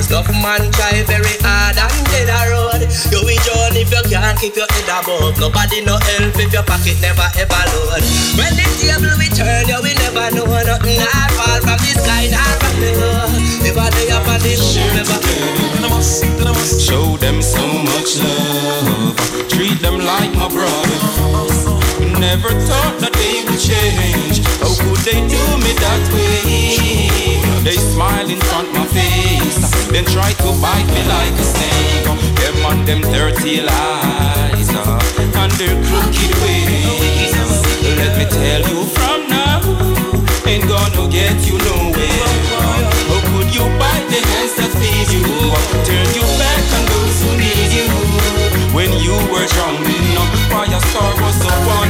Rose. Government try very hard and dead a road. You will join if you can't keep your head above. Nobody no help if your pocket never ever load. When the table we turn, you will never know nothing hard fall from the sky, not from the earth. Never day up on the. Show them so much love. Treat them like my brother. Never thought they would change. How could they do me that way? They smile in front my face, then try to bite me like a snake. Them on them dirty lies uh, and their crooked ways. Let me tell you from now, ain't gonna get you nowhere. How could you bite the hands that feed you? Turn you back on those who need you. When you were drowning, fire star was the one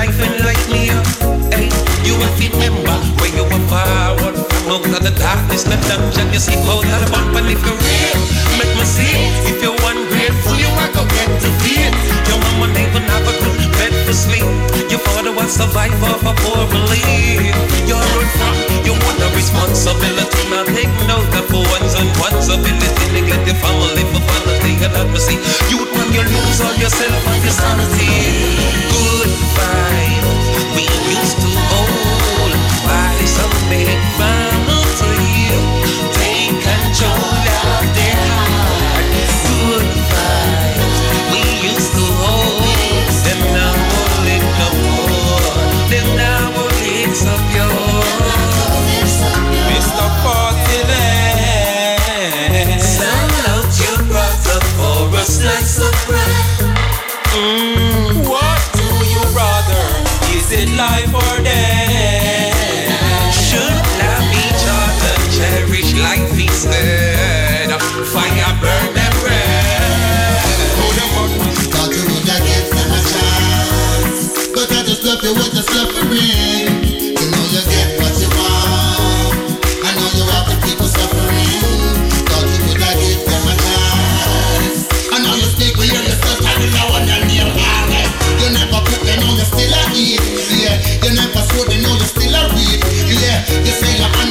Life and me up. Hey, you will remember where you were forward out of the darkness, the dungeon. You see out of bump and if you're real, make me see. If you're ungrateful, you are go get to feed. Your mama never good bed to sleep. Your father was survivor for poor belief. You're run from you want the responsibility. Now take note of one's and one's ability. Neglect your family for vanity and advocacy. You when you lose all yourself and your sanity. Good vibes we used to hold by some big family. Slice of bread. Mm, what do you brother? Is it life or death? Should love each other, cherish life instead. Fire burn them red. Thought you would have give them a chance. But I just love you with the suffering. Yeah,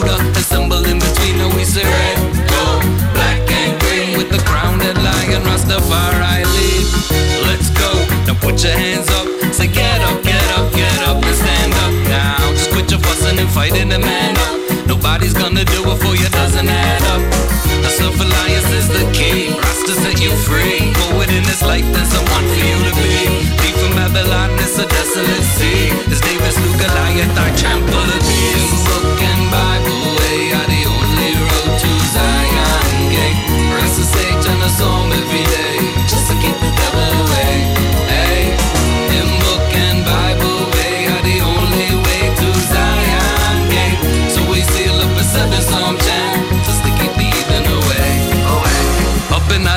Buddha assembled in between we wizard. Red, gold, black and green with the crown and lion Rastafari lead. Let's go, now put your hands up. Say get up, get up, get up and stand up now. Just quit your fussing and fighting and man up. Nobody's gonna do it for you, doesn't add up. The self-reliance is the key. Rasta set you free. Forward in this life, there's someone for you to be. Deep from Babylon, it's a desolate sea. There's Davis, Luke, Goliath, our champion.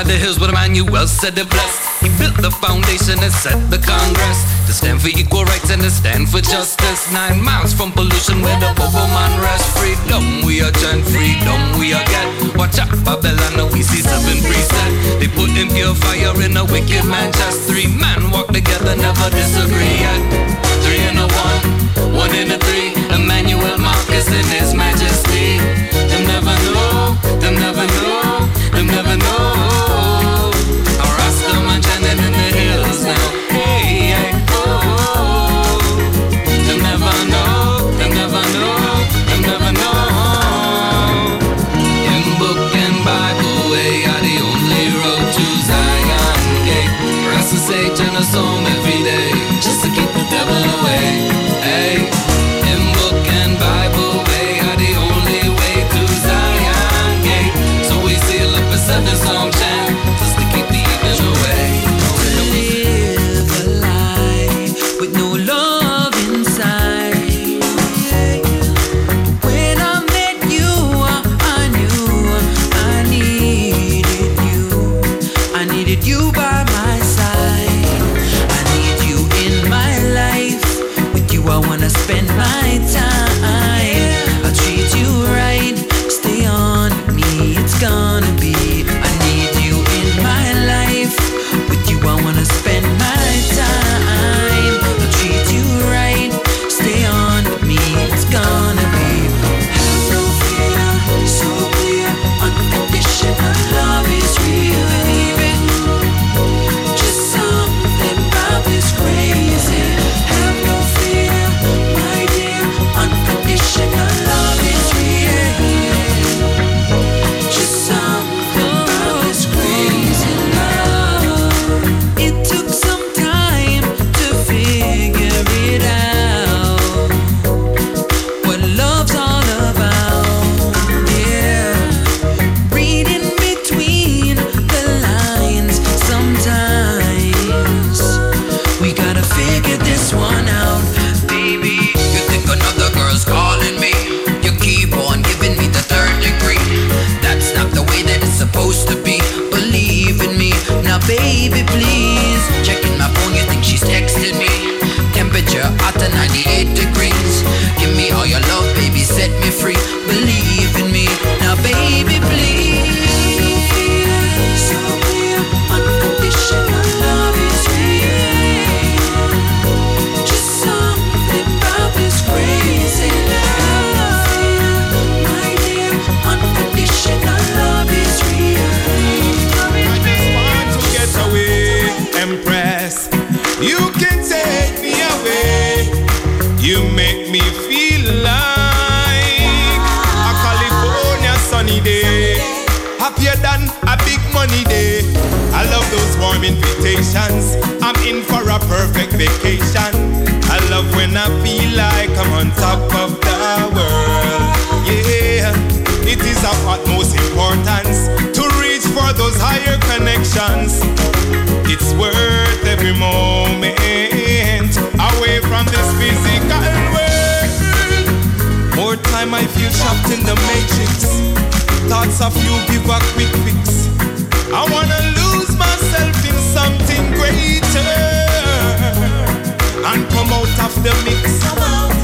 the hills, where a man you well said it blessed. He built the foundation and set the Congress to stand for equal rights and to stand for justice. Nine miles from pollution where the bobo man rests. Freedom we are adjourn, freedom we are get. Watch out, Babylon, we see seven preset. They put in pure fire in a wicked man. Just three men walk together, never disagree yet. Three in a one, one in a three. Emmanuel Marcus in his majesty. Them never know, them never know, them never know. Devil 98 degrees. Give me all your love, baby, set me free. Believe in me. Now, baby, connections. It's worth every moment away from this physical world. More time I feel trapped in the matrix. Thoughts of you give a quick fix. I wanna lose myself in something greater and come out of the mix.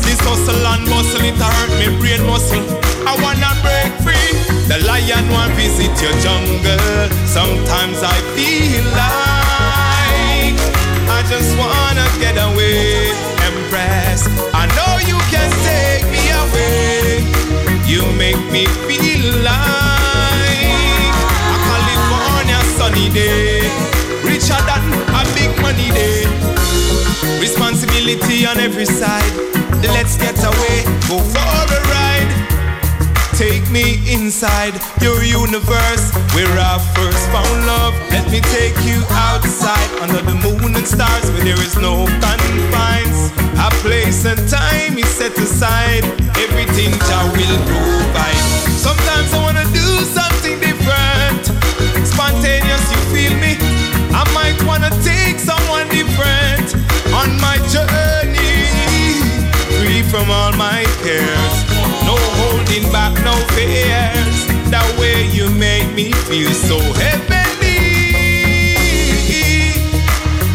This hustle and bustle, it hurt me brain muscle. I wanna lion want visit your jungle. Sometimes I feel like I just wanna get away, Empress. I know you can take me away. You make me feel like a California sunny day, richer than a big money day. Responsibility on every side. Let's get away, go for a ride. Take me inside your universe where I first found love. Let me take you outside under the moon and stars where there is no confines. A place and time is set aside. Everything Jah will provide. Sometimes I wanna do something different. Spontaneous, you feel me? I might wanna take someone different on my journey. Free from all my cares. No holding back, no fears. That way you make me feel so heavenly.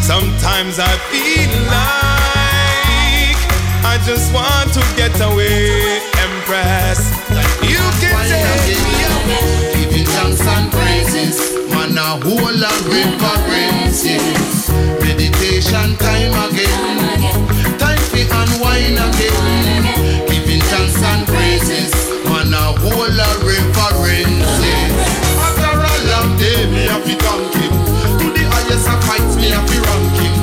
Sometimes I feel like I just want to get away, Empress. You can take me. Giving thanks and praises, man a whole of references. Meditation time again, time for unwind again. Giving thanks and praises, a whole of references. After a long day, me have to thank him. To the highest of heights, me have to rank him.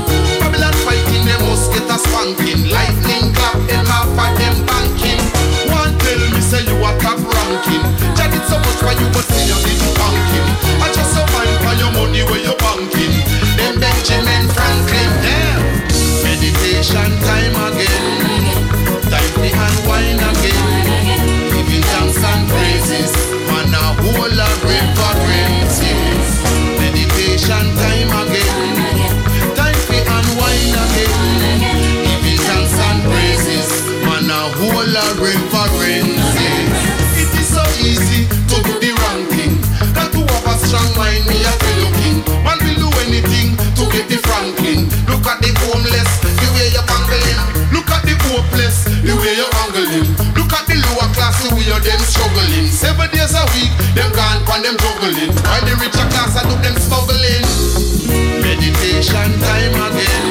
Babylon fighting, they must get a spanking. Lightning clap, them half of them banking. One tell me say you a top ranking. Jah did so much for you, but still you didn't thank him. I just so mind for your money where you banking. Them Benjamin Franklin, damn. Meditation time again. Meditation time again. Time to unwind again. Giving thanks and praises. Man a whole. It is so easy to do the wrong thing. To have a strong mind, me a king. Man will do anything to get the. Look at the homeless, the way you're him. Look at the lower class, the way you them struggling. Seven days a week, them gone pan them juggling. While the richer class, I do them smuggling. Meditation time again.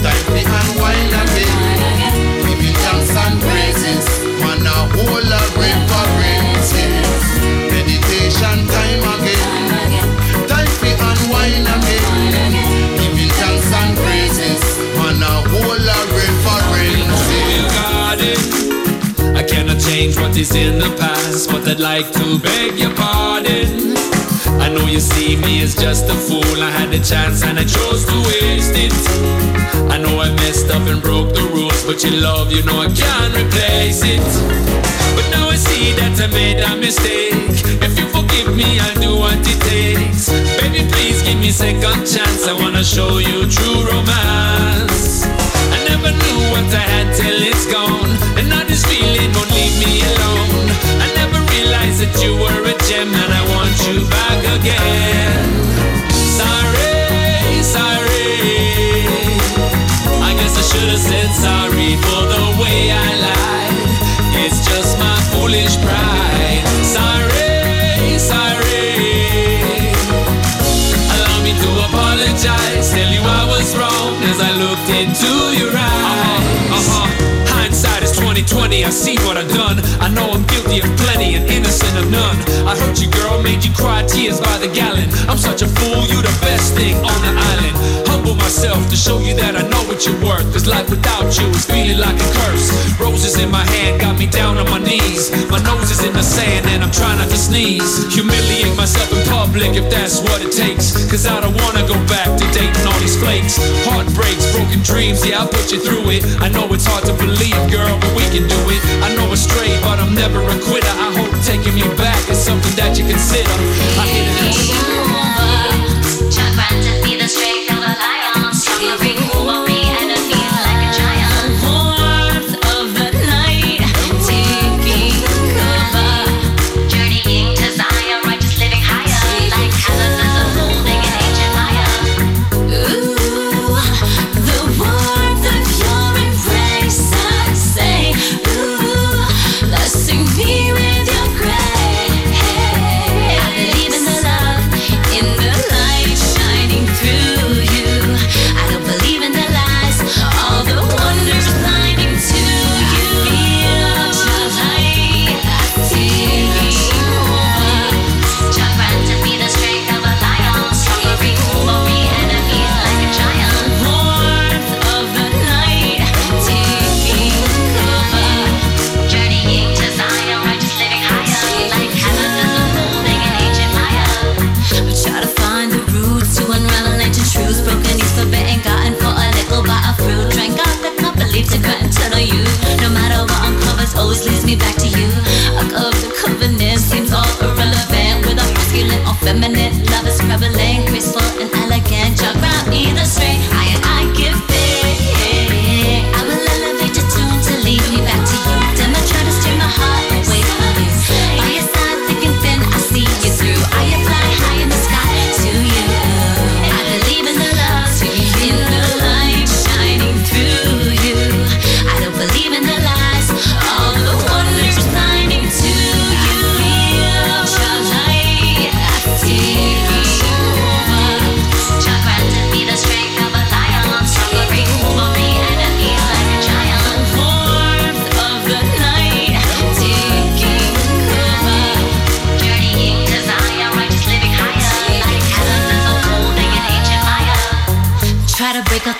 Time to unwind again. Giving thanks and praises. Man a whole of the but I'd like to beg your pardon. I know you see me as just a fool. I had the chance and I chose to waste it. I know I messed up and broke the rules, but your love, you know I can't replace it. But now I see that I made a mistake. If you forgive me, I'll do what it takes. Baby, please give me second chance. I wanna show you true romance. I never knew what I had till it's gone. And now this feeling won't leave me alone. I that you were a gem and I want you back again. Sorry, sorry. I guess I should have said sorry for the way I lied. It's just my foolish pride. Sorry, sorry. Allow me to apologize. Tell you I was wrong as I looked into your eyes. Uh-huh. 2020. I see what I've done. I know I'm guilty of plenty and innocent of none. I hurt you, girl, made you cry tears by the gallon. I'm such a fool. You the best thing on the island. Humble myself to show you that I know what you're worth. Cause life without you is feeling like a curse. Roses in my hand got me down on my knees. My nose is in the sand and I'm trying not to sneeze. Humiliate myself in public if that's what it takes. Cause I don't wanna go back to dating all these flakes. Heartbreaks, broken dreams, yeah, I'll put you through it. I know it's hard to believe, girl, but we can do it. I know it's straight, but I'm never a quitter. I hope taking me back is something that you consider. I hit it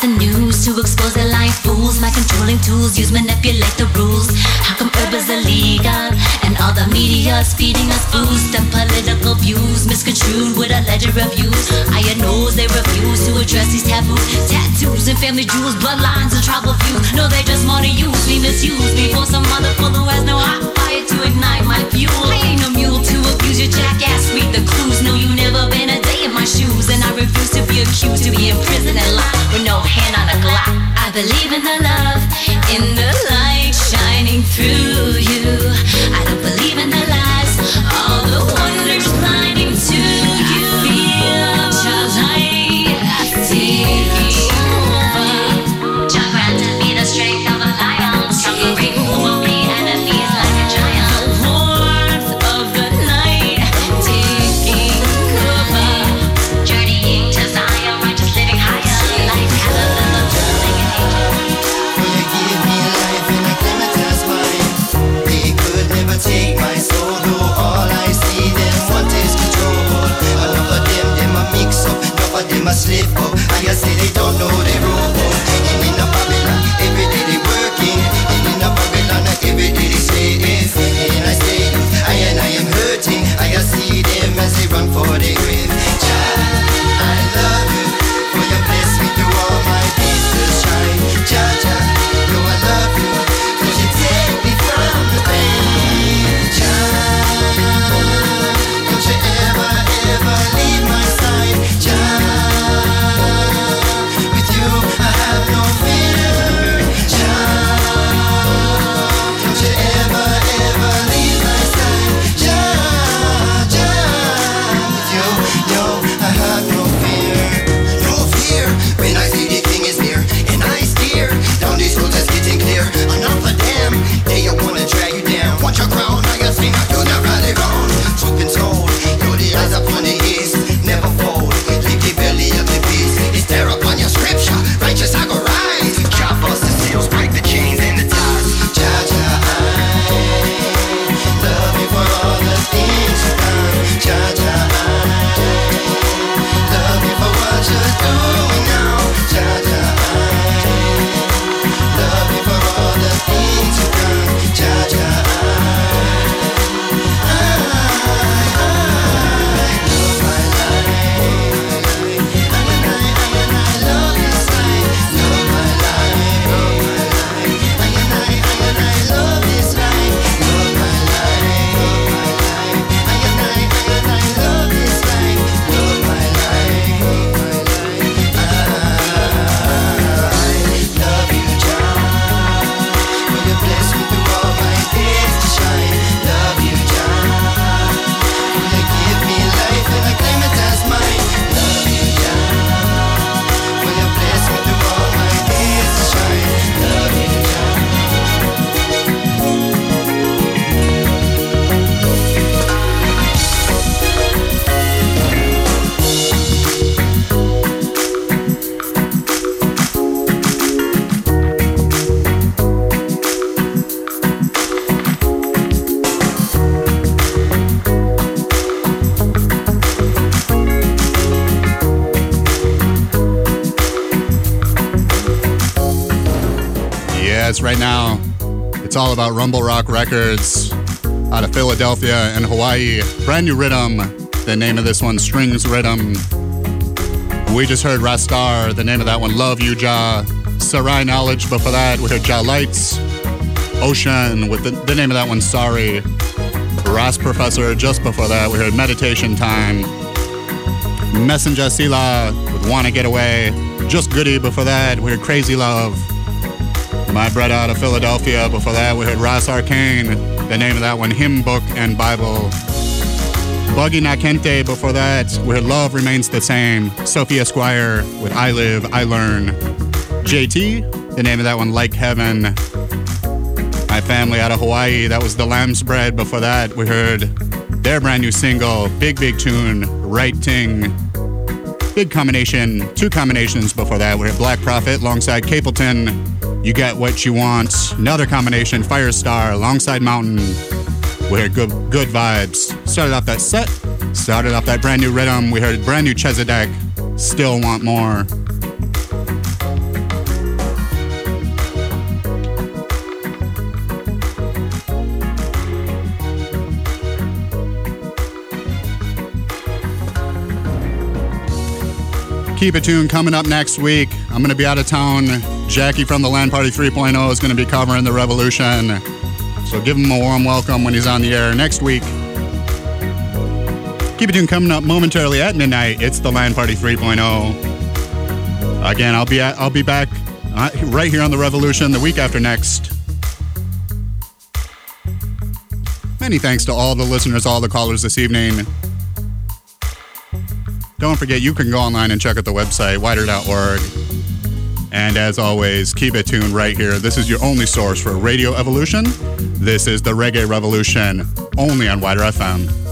the news to expose their lying fools. My controlling tools use manipulate the rules. How come herb illegal and all the media's feeding us booze? Them political views misconstrued with a ledger of views. Iron knows they refuse to address these taboos. Tattoos and family jewels, bloodlines and tribal views. No, they just wanna use me, misuse me for some motherfucker who has no hot fire to ignite my fuel. I ain't no mule to abuse your jackass. Read the clues. No, you never been a in my shoes, and I refuse to be accused to be in prison and locked with no hand on a Glock. I believe in the love, in the light shining through you. I don't believe in the lies, all the wonders blinding to slip up. Oh, I say they don't know the rope. And in a Babylon, every day they working. And in a Babylon, every day they slave. And I say, I and I am hurting. I see them as they run for their grave. Right now it's all about Rumble Rock Records out of Philadelphia and Hawaii. Brand new rhythm. The name of this one, Strings Rhythm. We just heard Rastar. The name of that one, Love You Jah. Sarai Knowledge. Before that, we heard Jah Lights. Ocean with the, the name of that one, Sorry. Ras Professor. Just before that, we heard Meditation Time. Messenger Sila with Wanna Get Away. Just Goody before that, we heard Crazy Love. My brother out of Philadelphia. Before that, we heard Ras Arcane. The name of that one, Hymn Book and Bible. Buggy Nakente. Before that, we heard Love Remains the Same. Sophie Esquire with I Live, I Learn. JT. The name of that one, Like Heaven. My family out of Hawaii. That was The Lamb's Bread. Before that, we heard their brand new single, Big Big Tune, Right Ting. Big combination, two combinations before that. We had Black Prophet alongside Capleton. You Get What You Want, another combination, Firestar, alongside Mountain. We heard good, good vibes. Started off that set, started off that brand new rhythm. We heard brand new Chezidek, Still Want More. Keep it tuned. Coming up next week, I'm going to be out of town Jackie from the Land Party 3.0 is going to be covering the revolution. So give him a warm welcome when he's on the air next week. Keep it tuned. Coming up momentarily at midnight. It's the Land Party 3.0. Again, I'll be at, I'll be back uh, right here on the Revolution the week after next. Many thanks to all the listeners, all the callers this evening. Don't forget, you can go online and check out the website, widr.org. And as always, keep it tuned right here. This is your only source for Radio Evolution. This is the Reggae Revolution, only on WIDR FM.